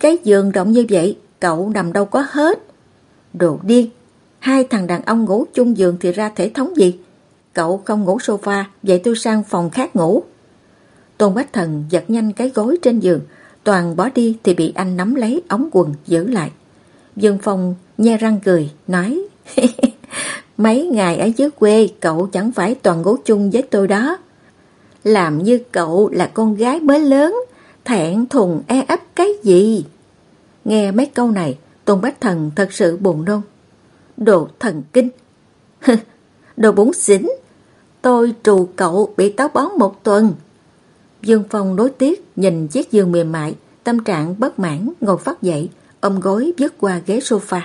Cái giường rộng như vậy, cậu nằm đâu có hết. Đồ điên, hai thằng đàn ông ngủ chung giường thì ra thể thống gì? Cậu không ngủ sofa, vậy tôi sang phòng khác ngủ. Tôn Bách Thần giật nhanh cái gối trên giường, toàn bỏ đi thì bị anh nắm lấy ống quần giữ lại. Dương Phong nhe răng cười, nói Mấy ngày ở dưới quê cậu chẳng phải toàn gối chung với tôi đó. Làm như cậu là con gái mới lớn, thẹn thùng e ấp cái gì? Nghe mấy câu này, Tôn Bách Thần thật sự buồn nôn. Đồ thần kinh. Đồ bún xỉn. Tôi trù cậu bị táo bón một tuần. Dương Phong đối tiếc nhìn chiếc giường mềm mại, tâm trạng bất mãn ngồi phát dậy, ôm gối vứt qua ghế sofa.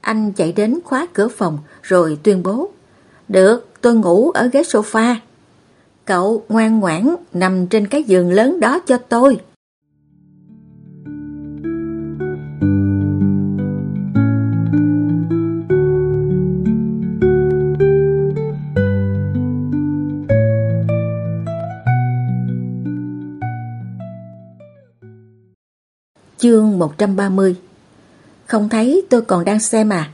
Anh chạy đến khóa cửa phòng rồi tuyên bố Được, tôi ngủ ở ghế sofa. Cậu ngoan ngoãn nằm trên cái giường lớn đó cho tôi. Chương 130 Không thấy tôi còn đang xem à?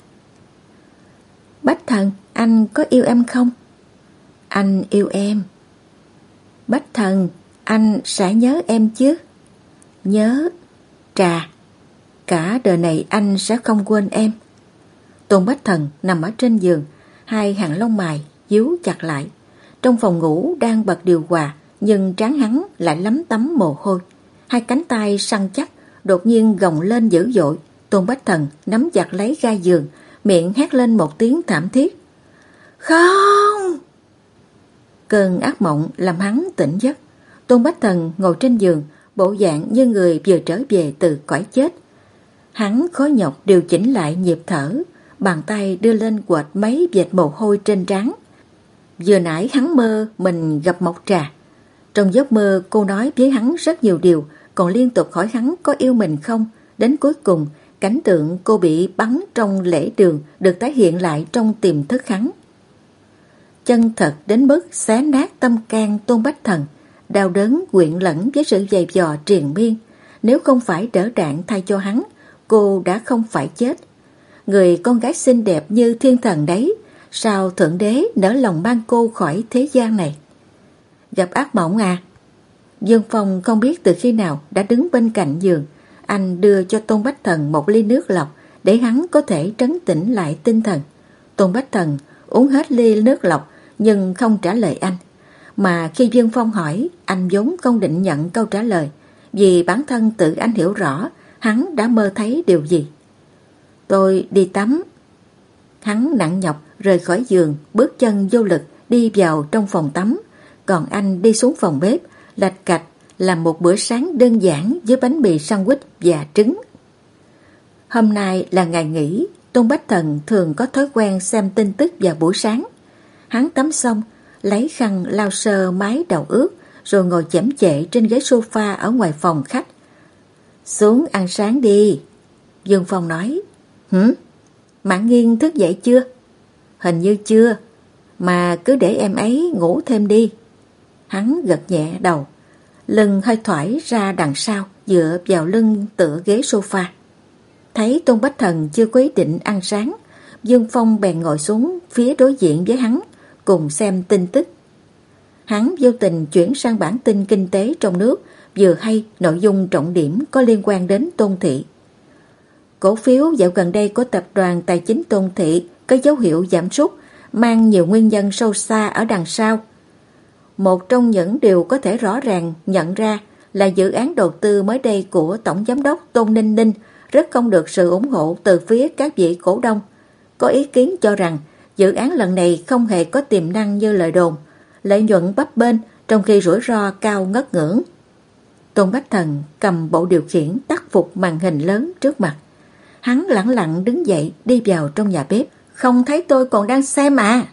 Bách thần, anh có yêu em không? Anh yêu em. Bách thần, anh sẽ nhớ em chứ? Nhớ. Trà. Cả đời này anh sẽ không quên em. Tôn Bách thần nằm ở trên giường, hai hàng lông mày díu chặt lại. Trong phòng ngủ đang bật điều hòa, nhưng trán hắn lại lấm tấm mồ hôi. Hai cánh tay săn chắc, đột nhiên gồng lên dữ dội. Tôn Bách Thần nắm chặt lấy gai giường, miệng hét lên một tiếng thảm thiết. Không! Cơn ác mộng làm hắn tỉnh giấc. Tôn Bách Thần ngồi trên giường, bộ dạng như người vừa trở về từ cõi chết. Hắn khó nhọc điều chỉnh lại nhịp thở, bàn tay đưa lên quệt mấy vệt mồ hôi trên trán. Vừa nãy hắn mơ mình gặp Mộc Trà. Trong giấc mơ cô nói với hắn rất nhiều điều, còn liên tục hỏi hắn có yêu mình không. Đến cuối cùng, cảnh tượng cô bị bắn trong lễ đường được tái hiện lại trong tiềm thức hắn. Chân thật đến mức xé nát tâm can tôn bách thần, đau đớn quyện lẫn với sự dày dò triền miên. Nếu không phải đỡ đạn thay cho hắn, cô đã không phải chết. Người con gái xinh đẹp như thiên thần đấy, sao Thượng Đế nỡ lòng mang cô khỏi thế gian này? Gặp ác mộng à? Dương Phong không biết từ khi nào đã đứng bên cạnh giường. Anh đưa cho Tôn Bách Thần một ly nước lọc để hắn có thể trấn tĩnh lại tinh thần. Tôn Bách Thần uống hết ly nước lọc nhưng không trả lời anh. Mà khi Dương Phong hỏi, anh vốn không định nhận câu trả lời vì bản thân tự anh hiểu rõ hắn đã mơ thấy điều gì. Tôi đi tắm. Hắn nặng nhọc rời khỏi giường, bước chân vô lực đi vào trong phòng tắm. Còn anh đi xuống phòng bếp lạch cạch làm một bữa sáng đơn giản với bánh mì sandwich và trứng. Hôm nay là ngày nghỉ, Tôn Bách Thần thường có thói quen xem tin tức vào buổi sáng. Hắn tắm xong, lấy khăn lau sơ mái đầu ướt, rồi ngồi chẩm chệ trên ghế sofa ở ngoài phòng khách. Xuống ăn sáng đi. Dương Phong nói. Hử? Mạng nghiêng thức dậy chưa? Hình như chưa. Mà cứ để em ấy ngủ thêm đi. Hắn gật nhẹ đầu, lưng hơi thoải ra đằng sau, dựa vào lưng tựa ghế sofa. Thấy Tôn Bách Thần chưa quyết định ăn sáng, Dương Phong bèn ngồi xuống phía đối diện với hắn, cùng xem tin tức. Hắn vô tình chuyển sang bản tin kinh tế trong nước, vừa hay nội dung trọng điểm có liên quan đến Tôn Thị. Cổ phiếu dạo gần đây của tập đoàn tài chính Tôn Thị có dấu hiệu giảm sút, mang nhiều nguyên nhân sâu xa ở đằng sau. Một trong những điều có thể rõ ràng nhận ra là dự án đầu tư mới đây của Tổng Giám đốc Tôn Ninh Ninh rất không được sự ủng hộ từ phía các vị cổ đông. Có ý kiến cho rằng dự án lần này không hề có tiềm năng như lời đồn, lợi nhuận bấp bênh trong khi rủi ro cao ngất ngưỡng. Tôn Bách Thần cầm bộ điều khiển tắt phục màn hình lớn trước mặt. Hắn lặng lặng đứng dậy đi vào trong nhà bếp. Không thấy tôi còn đang xem à.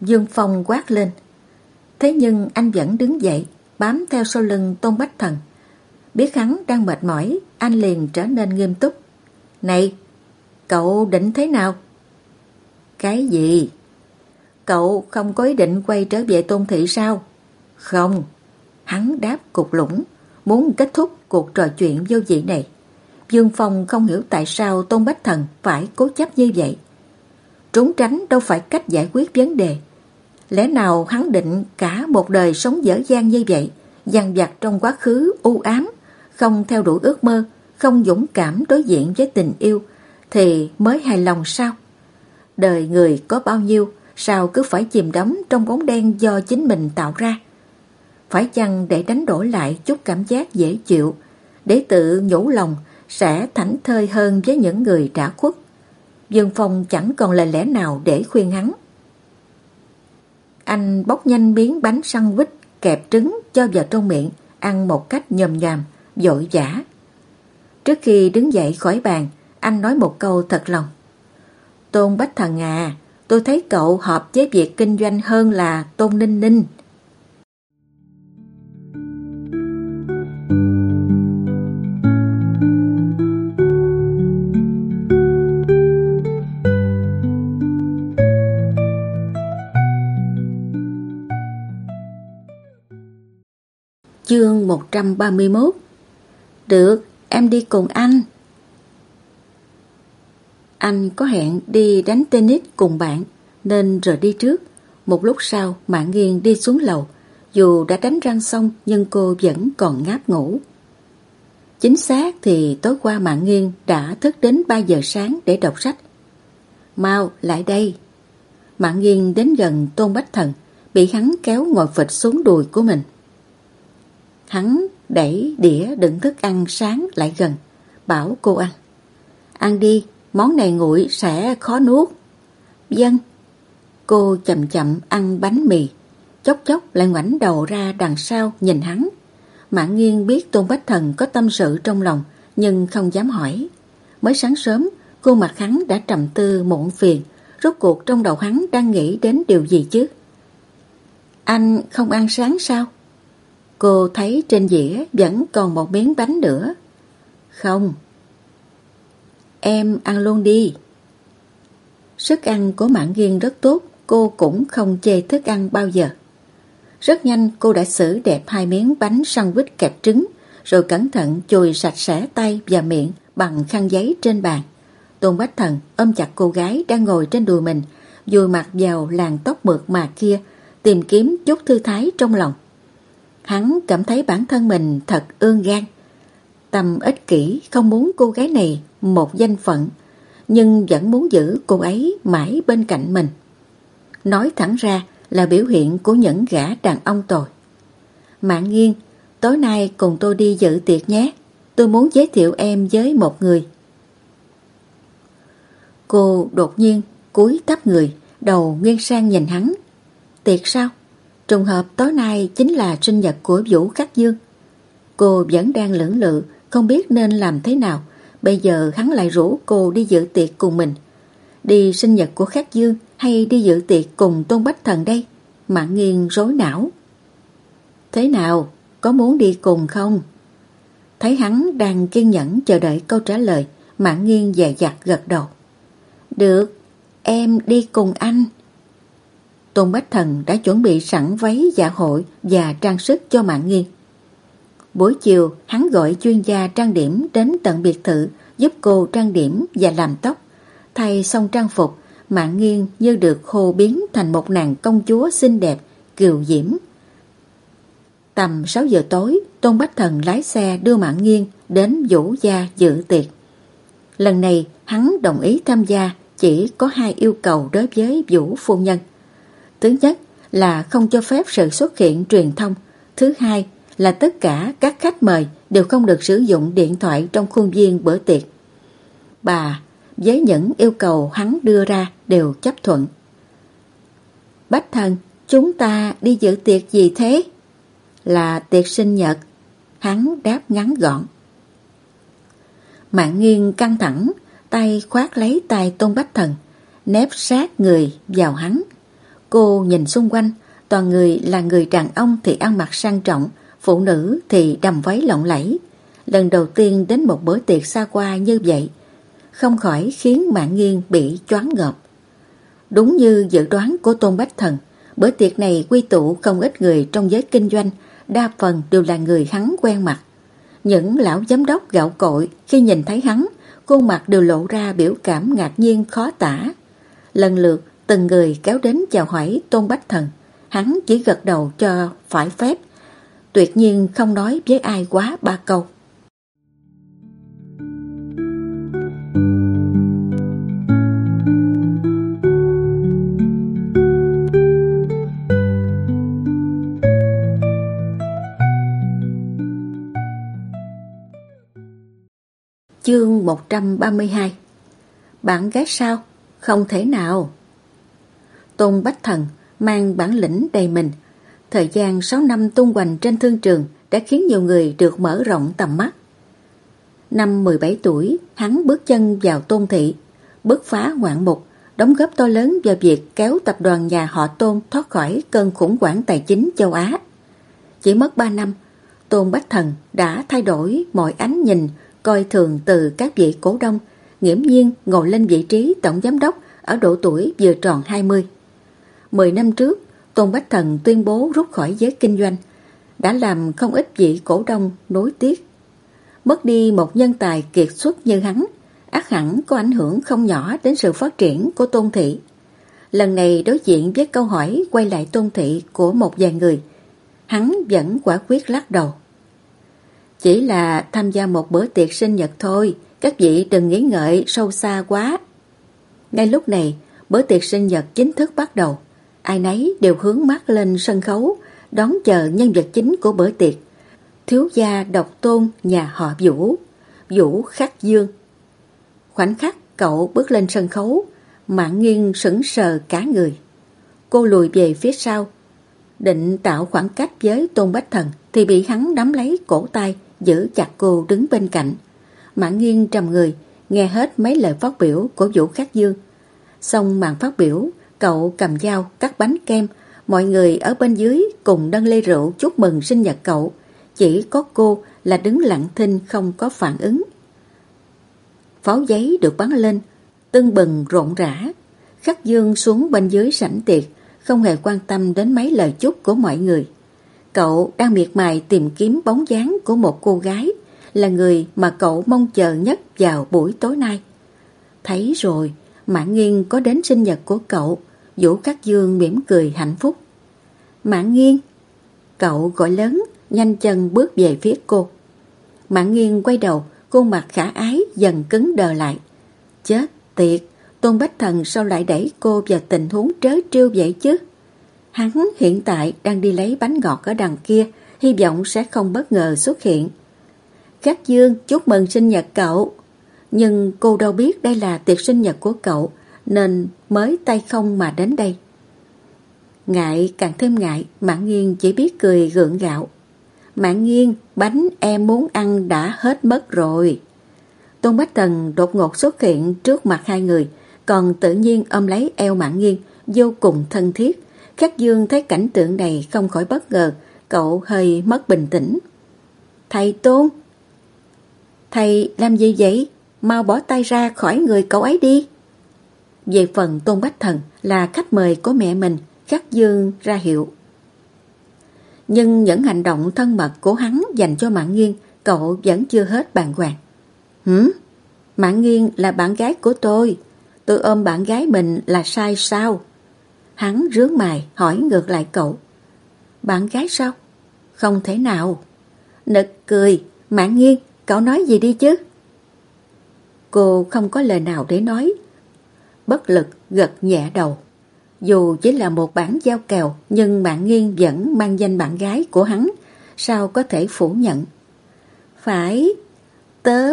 Dương Phong quát lên. Thế nhưng anh vẫn đứng dậy, bám theo sau lưng Tôn Bách Thần. Biết hắn đang mệt mỏi, anh liền trở nên nghiêm túc. Này, cậu định thế nào? Cái gì? Cậu không có ý định quay trở về Tôn Thị sao? Không. Hắn đáp cục lũng, muốn kết thúc cuộc trò chuyện vô vị này. Dương Phong không hiểu tại sao Tôn Bách Thần phải cố chấp như vậy. Trốn tránh đâu phải cách giải quyết vấn đề. Lẽ nào hắn định cả một đời sống dở dang như vậy, dằn vặt trong quá khứ u ám, không theo đuổi ước mơ, không dũng cảm đối diện với tình yêu, thì mới hài lòng sao? Đời người có bao nhiêu, sao cứ phải chìm đắm trong bóng đen do chính mình tạo ra? Phải chăng để đánh đổi lại chút cảm giác dễ chịu, để tự nhủ lòng sẽ thảnh thơi hơn với những người đã khuất? Dương Phong chẳng còn lời lẽ nào để khuyên hắn. Anh bóc nhanh miếng bánh sandwich kẹp trứng cho vào trong miệng, ăn một cách nhầm nhàm, dội vã. Trước khi đứng dậy khỏi bàn, anh nói một câu thật lòng. Tôn Bách Thần à, tôi thấy cậu hợp với việc kinh doanh hơn là Tôn Ninh Ninh. Chương 131 Được, em đi cùng anh. Anh có hẹn đi đánh tennis cùng bạn nên rời đi trước. Một lúc sau Mạng Nghiên đi xuống lầu. Dù đã đánh răng xong nhưng cô vẫn còn ngáp ngủ. Chính xác thì tối qua Mạng Nghiên đã thức đến 3 giờ sáng để đọc sách. Mau lại đây. Mạng Nghiên đến gần Tôn Bách Thần bị hắn kéo ngồi phịch xuống đùi của mình. Hắn đẩy đĩa đựng thức ăn sáng lại gần, bảo cô ăn. Ăn đi, món này nguội sẽ khó nuốt. Dân. Cô chậm chậm ăn bánh mì, chốc chốc lại ngoảnh đầu ra đằng sau nhìn hắn. Mạng nghiêng biết Tôn Bách Thần có tâm sự trong lòng, nhưng không dám hỏi. Mới sáng sớm, cô mặt hắn đã trầm tư muộn phiền, rốt cuộc trong đầu hắn đang nghĩ đến điều gì chứ? Anh không ăn sáng sao? Cô thấy trên dĩa vẫn còn một miếng bánh nữa. Không. Em ăn luôn đi. Sức ăn của Mạng Nghiên rất tốt, cô cũng không chê thức ăn bao giờ. Rất nhanh cô đã xử đẹp hai miếng bánh sandwich kẹp trứng, rồi cẩn thận chùi sạch sẽ tay và miệng bằng khăn giấy trên bàn. Tôn Bách Thần ôm chặt cô gái đang ngồi trên đùi mình, vùi mặt vào làn tóc mượt mà kia, tìm kiếm chút thư thái trong lòng. Hắn cảm thấy bản thân mình thật ương gan. Tâm ích kỷ không muốn cô gái này một danh phận, nhưng vẫn muốn giữ cô ấy mãi bên cạnh mình. Nói thẳng ra là biểu hiện của những gã đàn ông tồi. Mạng nghiêng, tối nay cùng tôi đi dự tiệc nhé. Tôi muốn giới thiệu em với một người. Cô đột nhiên cúi thấp người, đầu nghiêng sang nhìn hắn. Tiệc sao? Trùng hợp tối nay chính là sinh nhật của Vũ Khắc Dương. Cô vẫn đang lưỡng lự, không biết nên làm thế nào. Bây giờ hắn lại rủ cô đi dự tiệc cùng mình. Đi sinh nhật của Khắc Dương hay đi dự tiệc cùng Tôn Bách Thần đây? Mạng nghiêng rối não. Thế nào? Có muốn đi cùng không? Thấy hắn đang kiên nhẫn chờ đợi câu trả lời, Mạng nghiêng dè dặt gật đầu. Được, em đi cùng anh. Tôn Bách Thần đã chuẩn bị sẵn váy dạ hội và trang sức cho Mạng Nghiên. Buổi chiều, hắn gọi chuyên gia trang điểm đến tận biệt thự giúp cô trang điểm và làm tóc. Thay xong trang phục, Mạng Nghiên như được khô biến thành một nàng công chúa xinh đẹp, kiều diễm. Tầm 6 giờ tối, Tôn Bách Thần lái xe đưa Mạng Nghiên đến Vũ Gia dự tiệc. Lần này, hắn đồng ý tham gia chỉ có hai yêu cầu đối với Vũ Phu Nhân. Thứ nhất là không cho phép sự xuất hiện truyền thông. Thứ hai là tất cả các khách mời đều không được sử dụng điện thoại trong khuôn viên bữa tiệc. Bà với những yêu cầu hắn đưa ra đều chấp thuận. Bách thần, chúng ta đi dự tiệc gì thế? Là tiệc sinh nhật. Hắn đáp ngắn gọn. Mạng nghiêng căng thẳng, tay khoát lấy tay Tôn Bách Thần, nép sát người vào hắn. Cô nhìn xung quanh, toàn người là người đàn ông thì ăn mặc sang trọng, phụ nữ thì đầm váy lộng lẫy. Lần đầu tiên đến một bữa tiệc xa qua như vậy, không khỏi khiến Mạng Nghiên bị choáng ngợp. Đúng như dự đoán của Tôn Bách Thần, bữa tiệc này quy tụ không ít người trong giới kinh doanh, đa phần đều là người hắn quen mặt. Những lão giám đốc gạo cội khi nhìn thấy hắn, khuôn mặt đều lộ ra biểu cảm ngạc nhiên khó tả. Lần lượt từng người kéo đến chào hỏi Tôn Bách Thần, hắn chỉ gật đầu cho phải phép, tuyệt nhiên không nói với ai quá ba câu. Chương 132 Bạn gái sao? Không thể nào. Tôn Bách Thần mang bản lĩnh đầy mình. Thời gian 6 năm tung hoành trên thương trường đã khiến nhiều người được mở rộng tầm mắt. Năm 17 tuổi, hắn bước chân vào tôn thị, bứt phá ngoạn mục, đóng góp to lớn vào việc kéo tập đoàn nhà họ Tôn thoát khỏi cơn khủng hoảng tài chính châu Á. Chỉ mất 3 năm, Tôn Bách Thần đã thay đổi mọi ánh nhìn coi thường từ các vị cổ đông, nghiễm nhiên ngồi lên vị trí tổng giám đốc ở độ tuổi vừa tròn 20. Mười năm trước, Tôn Bách Thần tuyên bố rút khỏi giới kinh doanh, đã làm không ít vị cổ đông nối tiếc. Mất đi một nhân tài kiệt xuất như hắn, ác hẳn có ảnh hưởng không nhỏ đến sự phát triển của Tôn Thị. Lần này đối diện với câu hỏi quay lại Tôn Thị của một vài người, hắn vẫn quả quyết lắc đầu. Chỉ là tham gia một bữa tiệc sinh nhật thôi, các vị đừng nghĩ ngợi sâu xa quá. Ngay lúc này, bữa tiệc sinh nhật chính thức bắt đầu. Ai nấy đều hướng mắt lên sân khấu, đón chờ nhân vật chính của bữa tiệc. Thiếu gia độc tôn nhà họ Vũ, Vũ Khắc Dương. Khoảnh khắc cậu bước lên sân khấu, mạng nghiêng sững sờ cả người. Cô lùi về phía sau, định tạo khoảng cách với Tôn Bách Thần thì bị hắn nắm lấy cổ tay, giữ chặt cô đứng bên cạnh. Mã nghiêng trầm người, nghe hết mấy lời phát biểu của Vũ Khắc Dương. Xong màn phát biểu, cậu cầm dao cắt bánh kem, mọi người ở bên dưới cùng nâng ly rượu chúc mừng sinh nhật cậu. Chỉ có cô là đứng lặng thinh không có phản ứng. Pháo giấy được bắn lên, tưng bừng rộn rã. Khắc Dương xuống bên dưới sảnh tiệc, không hề quan tâm đến mấy lời chúc của mọi người. Cậu đang miệt mài tìm kiếm bóng dáng của một cô gái là người mà cậu mong chờ nhất vào buổi tối nay. Thấy rồi, mã Nghiên có đến sinh nhật của cậu, Vũ Cát Dương mỉm cười hạnh phúc. Mạng Nghiên, cậu gọi lớn, nhanh chân bước về phía cô. Mạng Nghiên quay đầu, khuôn mặt khả ái dần cứng đờ lại. Chết tiệt, Tôn Bách Thần sao lại đẩy cô vào tình huống trớ trêu vậy chứ? Hắn hiện tại đang đi lấy bánh ngọt ở đằng kia, hy vọng sẽ không bất ngờ xuất hiện. Cát Dương chúc mừng sinh nhật cậu. Nhưng cô đâu biết đây là tiệc sinh nhật của cậu, nên mới tay không mà đến đây. Ngại càng thêm ngại, mãn Nghiên chỉ biết cười gượng gạo. mãn Nghiên, bánh em muốn ăn đã hết mất rồi. Tôn Bách Tần đột ngột xuất hiện trước mặt hai người, còn tự nhiên ôm lấy eo mãn Nghiên, vô cùng thân thiết, Khắc Dương thấy cảnh tượng này không khỏi bất ngờ, cậu hơi mất bình tĩnh. Thầy Tôn! Thầy làm gì vậy? Mau bỏ tay ra khỏi người cậu ấy đi. Về phần Tôn Bách Thần là khách mời của mẹ mình, Khắc Dương ra hiệu. Nhưng những hành động thân mật của hắn dành cho Mạng Nghiên, cậu vẫn chưa hết bàn hoàng. hử? Mạng Nghiên là bạn gái của tôi. Tôi ôm bạn gái mình là sai sao? Hắn rướng mày hỏi ngược lại cậu. Bạn gái sao? Không thể nào. Nực cười, Mạng nghiêng, cậu nói gì đi chứ? Cô không có lời nào để nói bất lực gật nhẹ đầu. Dù chỉ là một bản giao kèo nhưng bạn nghiên vẫn mang danh bạn gái của hắn, sao có thể phủ nhận. Phải, tớ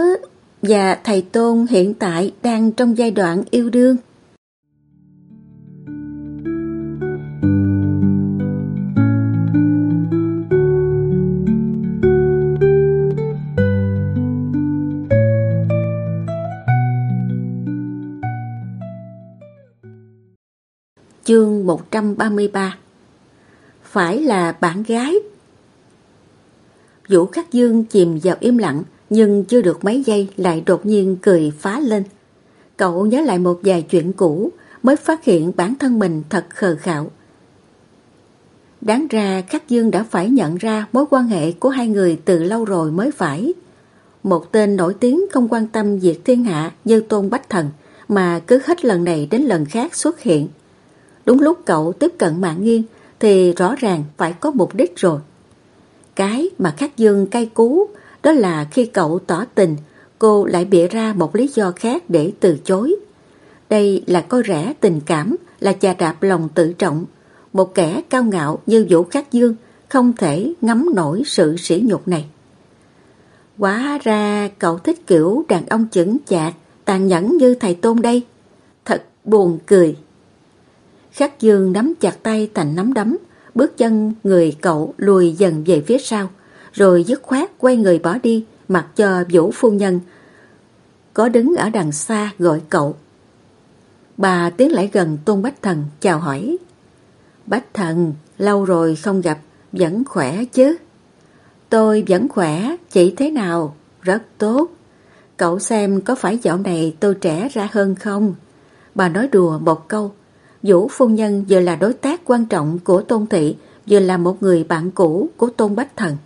và thầy Tôn hiện tại đang trong giai đoạn yêu đương. Chương 133 Phải là bạn gái Vũ Khắc Dương chìm vào im lặng, nhưng chưa được mấy giây lại đột nhiên cười phá lên. Cậu nhớ lại một vài chuyện cũ mới phát hiện bản thân mình thật khờ khạo. Đáng ra Khắc Dương đã phải nhận ra mối quan hệ của hai người từ lâu rồi mới phải. Một tên nổi tiếng không quan tâm việc thiên hạ như Tôn Bách Thần mà cứ hết lần này đến lần khác xuất hiện. Đúng lúc cậu tiếp cận mạng nghiêng thì rõ ràng phải có mục đích rồi. Cái mà Khắc Dương cay cú đó là khi cậu tỏ tình cô lại bịa ra một lý do khác để từ chối. Đây là coi rẻ tình cảm, là chà đạp lòng tự trọng. Một kẻ cao ngạo như Vũ Khắc Dương không thể ngắm nổi sự sỉ nhục này. Quá ra cậu thích kiểu đàn ông chững chạc, tàn nhẫn như thầy Tôn đây. Thật buồn cười. Khắc Dương nắm chặt tay thành nắm đấm, bước chân người cậu lùi dần về phía sau, rồi dứt khoát quay người bỏ đi, mặc cho Vũ phu nhân có đứng ở đằng xa gọi cậu. Bà tiến lại gần Tôn Bách Thần chào hỏi. Bách Thần, lâu rồi không gặp, vẫn khỏe chứ? Tôi vẫn khỏe, chị thế nào? Rất tốt. Cậu xem có phải dạo này tôi trẻ ra hơn không? Bà nói đùa một câu, Vũ phu nhân vừa là đối tác quan trọng của Tôn Thị, vừa là một người bạn cũ của Tôn Bách Thần.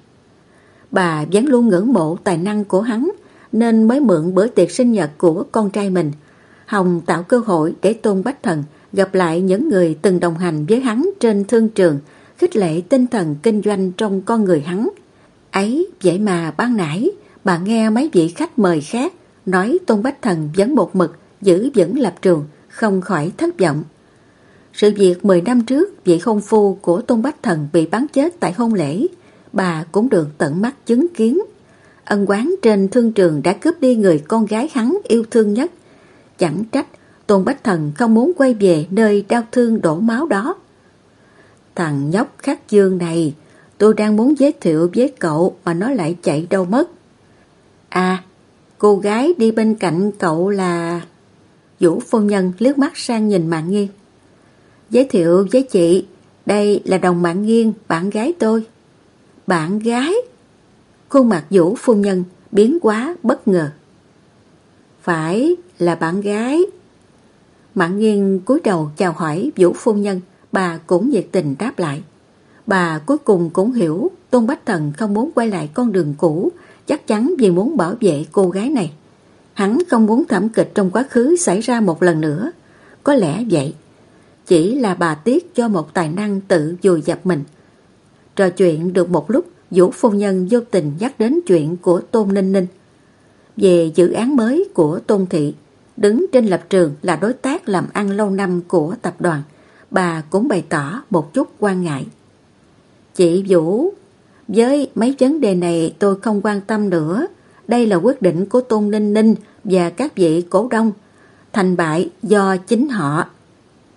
Bà vẫn luôn ngưỡng mộ tài năng của hắn, nên mới mượn bữa tiệc sinh nhật của con trai mình. Hồng tạo cơ hội để Tôn Bách Thần gặp lại những người từng đồng hành với hắn trên thương trường, khích lệ tinh thần kinh doanh trong con người hắn. Ấy, vậy mà ban nãy, bà nghe mấy vị khách mời khác nói Tôn Bách Thần vẫn một mực, giữ vững lập trường, không khỏi thất vọng. Sự việc 10 năm trước vị hôn phu của Tôn Bách Thần bị bắn chết tại hôn lễ, bà cũng được tận mắt chứng kiến. Ân quán trên thương trường đã cướp đi người con gái hắn yêu thương nhất. Chẳng trách Tôn Bách Thần không muốn quay về nơi đau thương đổ máu đó. Thằng nhóc khắc dương này, tôi đang muốn giới thiệu với cậu mà nó lại chạy đâu mất. À, cô gái đi bên cạnh cậu là... Vũ phu nhân liếc mắt sang nhìn mạng nghiêng. Giới thiệu với chị, đây là đồng mạng nghiêng, bạn gái tôi. Bạn gái? Khuôn mặt Vũ phu nhân biến quá bất ngờ. Phải là bạn gái. Mạng nghiêng cúi đầu chào hỏi Vũ phu nhân, bà cũng nhiệt tình đáp lại. Bà cuối cùng cũng hiểu Tôn Bách Thần không muốn quay lại con đường cũ, chắc chắn vì muốn bảo vệ cô gái này. Hắn không muốn thảm kịch trong quá khứ xảy ra một lần nữa. Có lẽ vậy chỉ là bà tiếc cho một tài năng tự dùi dập mình. Trò chuyện được một lúc, Vũ phu nhân vô tình nhắc đến chuyện của Tôn Ninh Ninh. Về dự án mới của Tôn Thị, đứng trên lập trường là đối tác làm ăn lâu năm của tập đoàn, bà cũng bày tỏ một chút quan ngại. Chị Vũ, với mấy vấn đề này tôi không quan tâm nữa. Đây là quyết định của Tôn Ninh Ninh và các vị cổ đông. Thành bại do chính họ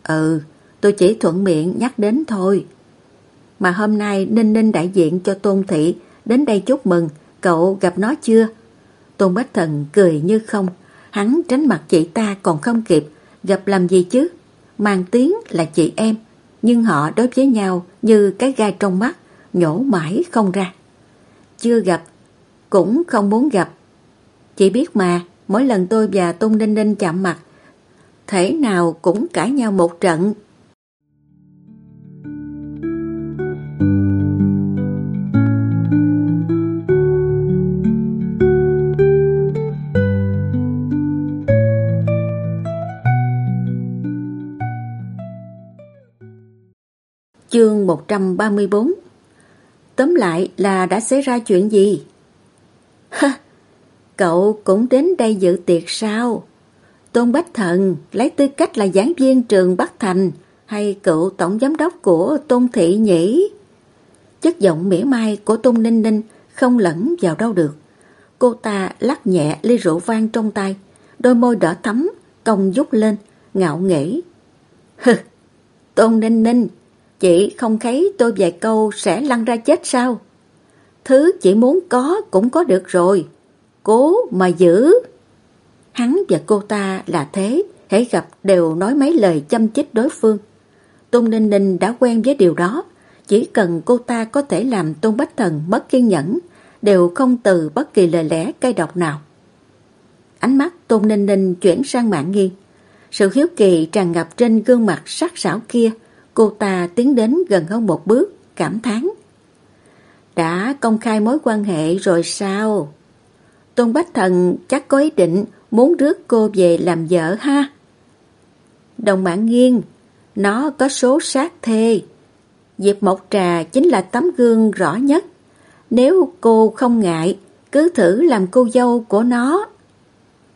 Ừ, tôi chỉ thuận miệng nhắc đến thôi. Mà hôm nay Ninh Ninh đại diện cho Tôn Thị đến đây chúc mừng, cậu gặp nó chưa? Tôn Bách Thần cười như không, hắn tránh mặt chị ta còn không kịp, gặp làm gì chứ? Mang tiếng là chị em, nhưng họ đối với nhau như cái gai trong mắt, nhổ mãi không ra. Chưa gặp, cũng không muốn gặp. Chị biết mà, mỗi lần tôi và Tôn Ninh Ninh chạm mặt thể nào cũng cãi nhau một trận. Chương 134 Tóm lại là đã xảy ra chuyện gì? Ha! Cậu cũng đến đây dự tiệc sao? Tôn Bách Thần lấy tư cách là giảng viên trường Bắc Thành hay cựu tổng giám đốc của Tôn Thị nhĩ Chất giọng mỉa mai của Tôn Ninh Ninh không lẫn vào đâu được. Cô ta lắc nhẹ ly rượu vang trong tay, đôi môi đỏ thắm, cong dút lên, ngạo nghễ. Hừ, Tôn Ninh Ninh, chị không thấy tôi vài câu sẽ lăn ra chết sao? Thứ chị muốn có cũng có được rồi, cố mà giữ. Và cô ta là thế, hãy gặp đều nói mấy lời châm chích đối phương. Tôn Ninh Ninh đã quen với điều đó, chỉ cần cô ta có thể làm Tôn Bách Thần mất kiên nhẫn, đều không từ bất kỳ lời lẽ cay độc nào. Ánh mắt Tôn Ninh Ninh chuyển sang mạng nghiêng. Sự hiếu kỳ tràn ngập trên gương mặt sắc sảo kia, cô ta tiến đến gần hơn một bước, cảm thán. Đã công khai mối quan hệ rồi sao? Tôn Bách Thần chắc có ý định muốn rước cô về làm vợ ha. Đồng mạng nghiêng, nó có số sát thê. Diệp Mộc Trà chính là tấm gương rõ nhất. Nếu cô không ngại, cứ thử làm cô dâu của nó.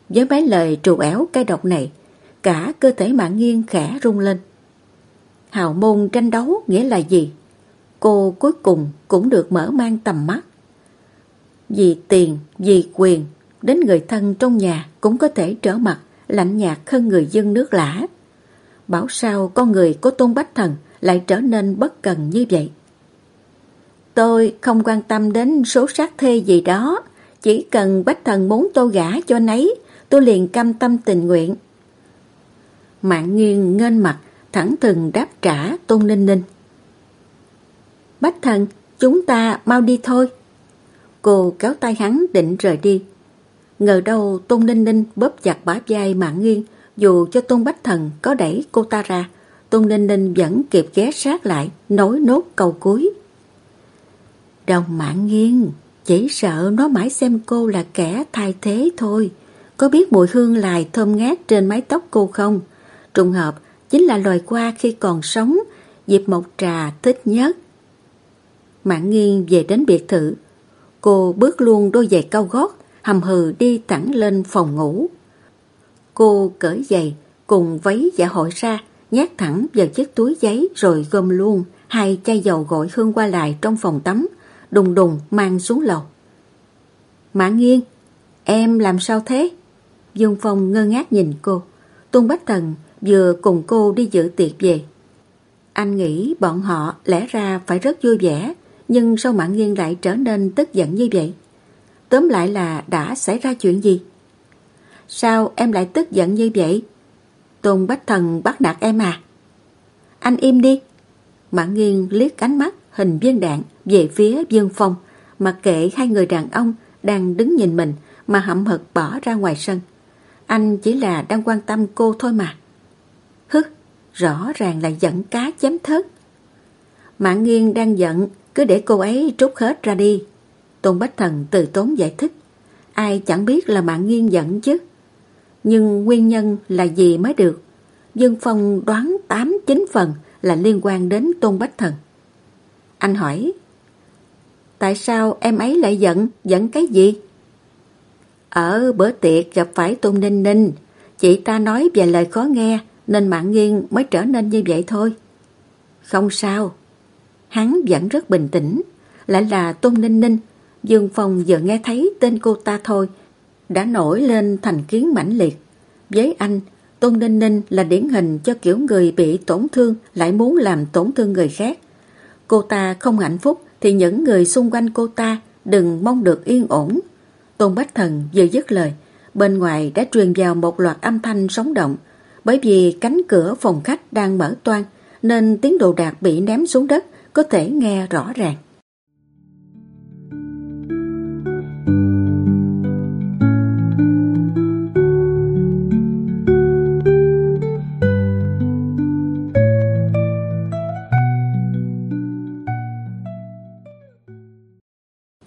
Với mấy lời trù ẻo cái độc này, cả cơ thể mạng nghiêng khẽ rung lên. Hào môn tranh đấu nghĩa là gì? Cô cuối cùng cũng được mở mang tầm mắt. Vì tiền, vì quyền, đến người thân trong nhà cũng có thể trở mặt lạnh nhạt hơn người dân nước lã. Bảo sao con người của Tôn Bách Thần lại trở nên bất cần như vậy? Tôi không quan tâm đến số sát thê gì đó, chỉ cần Bách Thần muốn tô gả cho nấy, tôi liền cam tâm tình nguyện. Mạng nghiêng ngên mặt, thẳng thừng đáp trả Tôn Ninh Ninh. Bách Thần, chúng ta mau đi thôi. Cô kéo tay hắn định rời đi. Ngờ đâu Tôn Ninh Ninh bóp chặt bả vai mạng nghiêng, dù cho Tôn Bách Thần có đẩy cô ta ra, Tôn Ninh Ninh vẫn kịp ghé sát lại, nói nốt câu cuối. Đồng mạng nghiêng, chỉ sợ nó mãi xem cô là kẻ thay thế thôi. Có biết mùi hương lài thơm ngát trên mái tóc cô không? Trùng hợp chính là loài qua khi còn sống, dịp Mộc Trà thích nhất. Mạng nghiêng về đến biệt thự. Cô bước luôn đôi giày cao gót, hầm hừ đi thẳng lên phòng ngủ. Cô cởi giày cùng váy dạ hội ra, nhét thẳng vào chiếc túi giấy rồi gom luôn hai chai dầu gội hương qua lại trong phòng tắm, đùng đùng mang xuống lầu. Mã nghiêng, em làm sao thế? Dương Phong ngơ ngác nhìn cô. Tôn Bách Thần vừa cùng cô đi dự tiệc về. Anh nghĩ bọn họ lẽ ra phải rất vui vẻ, nhưng sao Mã Nghiên lại trở nên tức giận như vậy? Tóm lại là đã xảy ra chuyện gì? Sao em lại tức giận như vậy? Tôn Bách Thần bắt nạt em à? Anh im đi. Mã Nghiên liếc ánh mắt hình viên đạn về phía Dương Phong, mặc kệ hai người đàn ông đang đứng nhìn mình mà hậm hực bỏ ra ngoài sân. Anh chỉ là đang quan tâm cô thôi mà. Hứ, rõ ràng là giận cá chém thớt. Mạng nghiên đang giận, cứ để cô ấy trút hết ra đi. Tôn Bách Thần từ tốn giải thích. Ai chẳng biết là mạng nghiên giận chứ. Nhưng nguyên nhân là gì mới được? Dương Phong đoán 8-9 phần là liên quan đến Tôn Bách Thần. Anh hỏi, tại sao em ấy lại giận, giận cái gì? Ở bữa tiệc gặp phải Tôn Ninh Ninh, chị ta nói vài lời khó nghe nên mạng nghiêng mới trở nên như vậy thôi. Không sao. Hắn vẫn rất bình tĩnh, lại là Tôn Ninh Ninh. Dương Phong vừa nghe thấy tên cô ta thôi, đã nổi lên thành kiến mãnh liệt. Với anh, Tôn Ninh Ninh là điển hình cho kiểu người bị tổn thương lại muốn làm tổn thương người khác. Cô ta không hạnh phúc thì những người xung quanh cô ta đừng mong được yên ổn. Tôn Bách Thần vừa dứt lời, bên ngoài đã truyền vào một loạt âm thanh sống động. Bởi vì cánh cửa phòng khách đang mở toan nên tiếng đồ đạc bị ném xuống đất có thể nghe rõ ràng.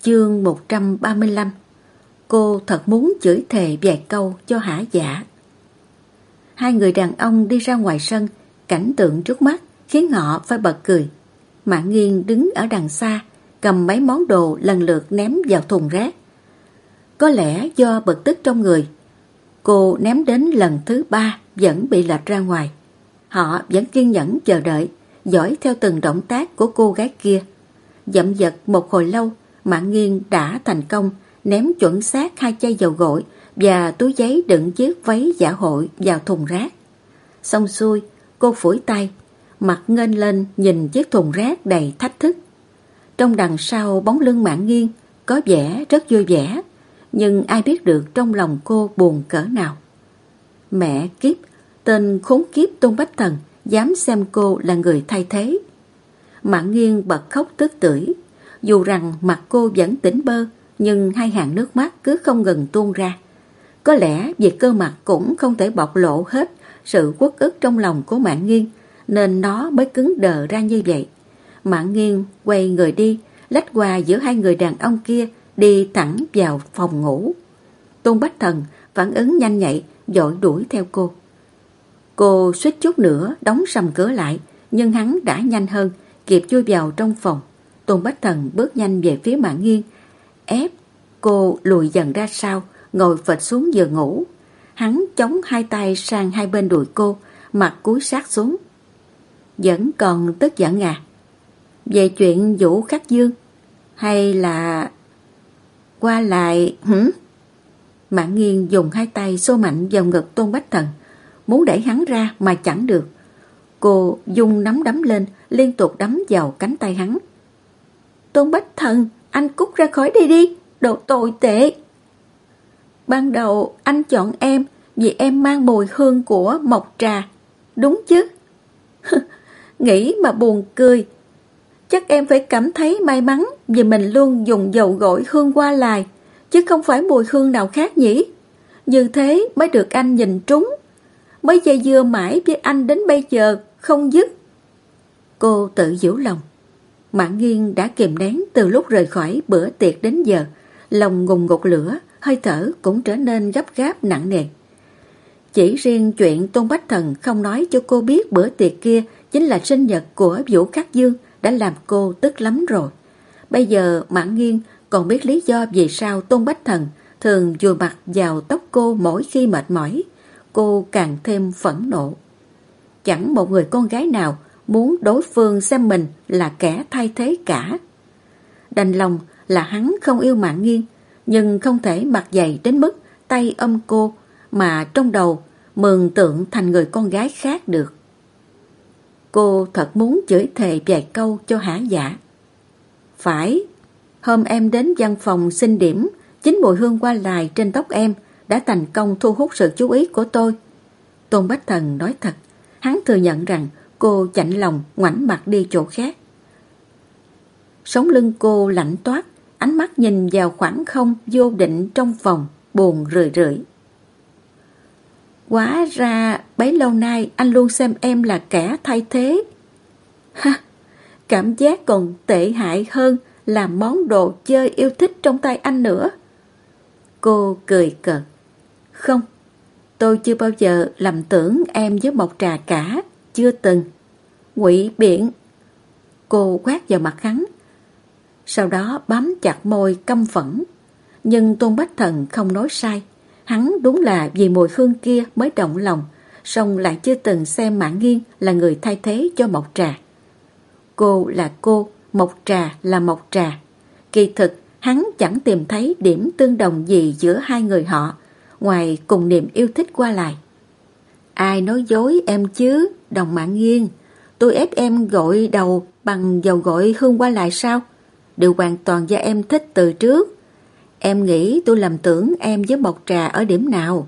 Chương 135 Cô thật muốn chửi thề vài câu cho hả dạ. Hai người đàn ông đi ra ngoài sân, cảnh tượng trước mắt khiến họ phải bật cười. Mạng nghiêng đứng ở đằng xa, cầm mấy món đồ lần lượt ném vào thùng rác. Có lẽ do bực tức trong người, Cô ném đến lần thứ ba vẫn bị lệch ra ngoài. Họ vẫn kiên nhẫn chờ đợi, dõi theo từng động tác của cô gái kia. Dậm giật một hồi lâu, Mạng Nghiên đã thành công ném chuẩn xác hai chai dầu gội và túi giấy đựng chiếc váy giả hội vào thùng rác. Xong xuôi, cô phủi tay, mặt nghênh lên nhìn chiếc thùng rác đầy thách thức. Trong đằng sau bóng lưng Mạng Nghiên có vẻ rất vui vẻ, nhưng ai biết được trong lòng cô buồn cỡ nào. Mẹ kiếp, tên khốn kiếp Tôn Bách Thần dám xem cô là người thay thế. Mạng nghiêng bật khóc tức tưởi, dù rằng mặt cô vẫn tỉnh bơ, nhưng hai hàng nước mắt cứ không ngừng tuôn ra. Có lẽ về cơ mặt cũng không thể bộc lộ hết sự quất ức trong lòng của Mạng Nghiên, nên nó mới cứng đờ ra như vậy. Mạng Nghiên quay người đi, lách qua giữa hai người đàn ông kia, đi thẳng vào phòng ngủ. Tôn Bách Thần phản ứng nhanh nhạy, dội đuổi theo cô. Cô suýt chút nữa đóng sầm cửa lại, nhưng hắn đã nhanh hơn, kịp chui vào trong phòng. Tôn Bách Thần bước nhanh về phía mạng nghiêng, ép cô lùi dần ra sau, ngồi phịch xuống giường ngủ. Hắn chống hai tay sang hai bên đùi cô, mặt cúi sát xuống. Vẫn còn tức giận à? Về chuyện Vũ Khắc Dương? Hay là... Qua lại... Hử? Mạng nghiêng dùng hai tay xô mạnh vào ngực Tôn Bách Thần, muốn đẩy hắn ra mà chẳng được. Cô dùng nắm đấm lên, liên tục đấm vào cánh tay hắn. Tôn Bách Thần, anh cút ra khỏi đây đi, đồ tồi tệ. Ban đầu anh chọn em vì em mang mùi hương của mộc trà, đúng chứ? Nghĩ mà buồn cười. Chắc em phải cảm thấy may mắn vì mình luôn dùng dầu gội hương qua lại, chứ không phải mùi hương nào khác nhỉ? Như thế mới được anh nhìn trúng mới dây dưa mãi với anh đến bây giờ, không dứt. Cô tự giễu lòng. Mạng nghiêng đã kìm nén từ lúc rời khỏi bữa tiệc đến giờ, lòng ngùng ngục lửa, hơi thở cũng trở nên gấp gáp nặng nề. Chỉ riêng chuyện Tôn Bách Thần không nói cho cô biết bữa tiệc kia chính là sinh nhật của Vũ Khắc Dương đã làm cô tức lắm rồi. Bây giờ Mạng Nghiên còn biết lý do vì sao Tôn Bách Thần thường vùi mặt vào tóc cô mỗi khi mệt mỏi cô càng thêm phẫn nộ. Chẳng một người con gái nào muốn đối phương xem mình là kẻ thay thế cả. Đành lòng là hắn không yêu mạng nghiêng, nhưng không thể mặc dày đến mức tay âm cô mà trong đầu mường tượng thành người con gái khác được. Cô thật muốn chửi thề vài câu cho hả dạ. Phải, hôm em đến văn phòng xin điểm, chính mùi hương qua lại trên tóc em đã thành công thu hút sự chú ý của tôi. Tôn Bách Thần nói thật, hắn thừa nhận rằng cô chạnh lòng ngoảnh mặt đi chỗ khác. Sống lưng cô lạnh toát, ánh mắt nhìn vào khoảng không vô định trong phòng, buồn rười rượi. Quá ra bấy lâu nay anh luôn xem em là kẻ thay thế. Ha, cảm giác còn tệ hại hơn là món đồ chơi yêu thích trong tay anh nữa. Cô cười cợt. Không, tôi chưa bao giờ lầm tưởng em với Mộc Trà cả, chưa từng. Quỷ biển. Cô quát vào mặt hắn. Sau đó bám chặt môi căm phẫn. Nhưng Tôn Bách Thần không nói sai. Hắn đúng là vì mùi hương kia mới động lòng, song lại chưa từng xem Mạng Nghiên là người thay thế cho Mộc Trà. Cô là cô, Mộc Trà là Mộc Trà. Kỳ thực, hắn chẳng tìm thấy điểm tương đồng gì giữa hai người họ, ngoài cùng niềm yêu thích qua lại. Ai nói dối em chứ, đồng mạng nghiêng. Tôi ép em gội đầu bằng dầu gội hương qua lại sao? Điều hoàn toàn do em thích từ trước. Em nghĩ tôi lầm tưởng em với bọc trà ở điểm nào?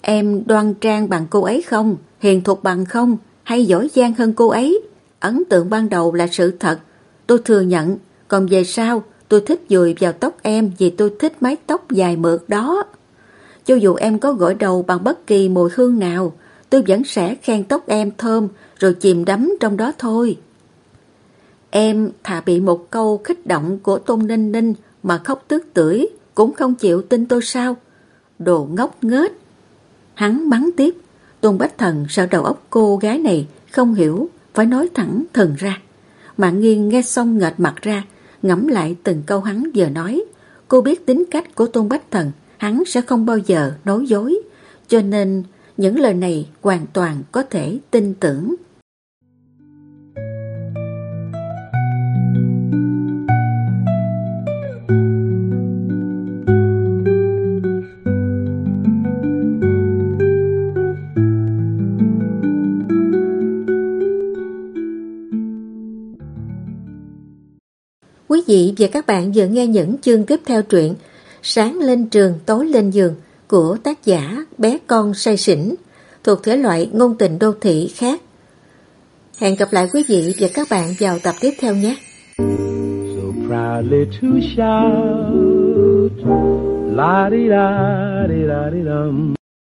Em đoan trang bằng cô ấy không? Hiền thục bằng không? Hay giỏi giang hơn cô ấy? Ấn tượng ban đầu là sự thật. Tôi thừa nhận. Còn về sau, tôi thích dùi vào tóc em vì tôi thích mái tóc dài mượt đó. Cho dù em có gội đầu bằng bất kỳ mùi hương nào, tôi vẫn sẽ khen tóc em thơm rồi chìm đắm trong đó thôi. Em thà bị một câu khích động của Tôn Ninh Ninh mà khóc tức tưởi cũng không chịu tin tôi sao? Đồ ngốc nghếch. Hắn mắng tiếp, Tôn Bách Thần sợ đầu óc cô gái này không hiểu, phải nói thẳng thần ra. Mạng nghiêng nghe xong nghệt mặt ra, ngẫm lại từng câu hắn vừa nói. Cô biết tính cách của Tôn Bách Thần, hắn sẽ không bao giờ nói dối, cho nên những lời này hoàn toàn có thể tin tưởng. Quý vị và các bạn vừa nghe những chương tiếp theo truyện Sáng lên trường, tối lên giường của tác giả Bé Con Say Sỉnh thuộc thể loại ngôn tình đô thị khác. Hẹn gặp lại quý vị và các bạn vào tập tiếp theo nhé. So proudly to shout, la di da di da di dum.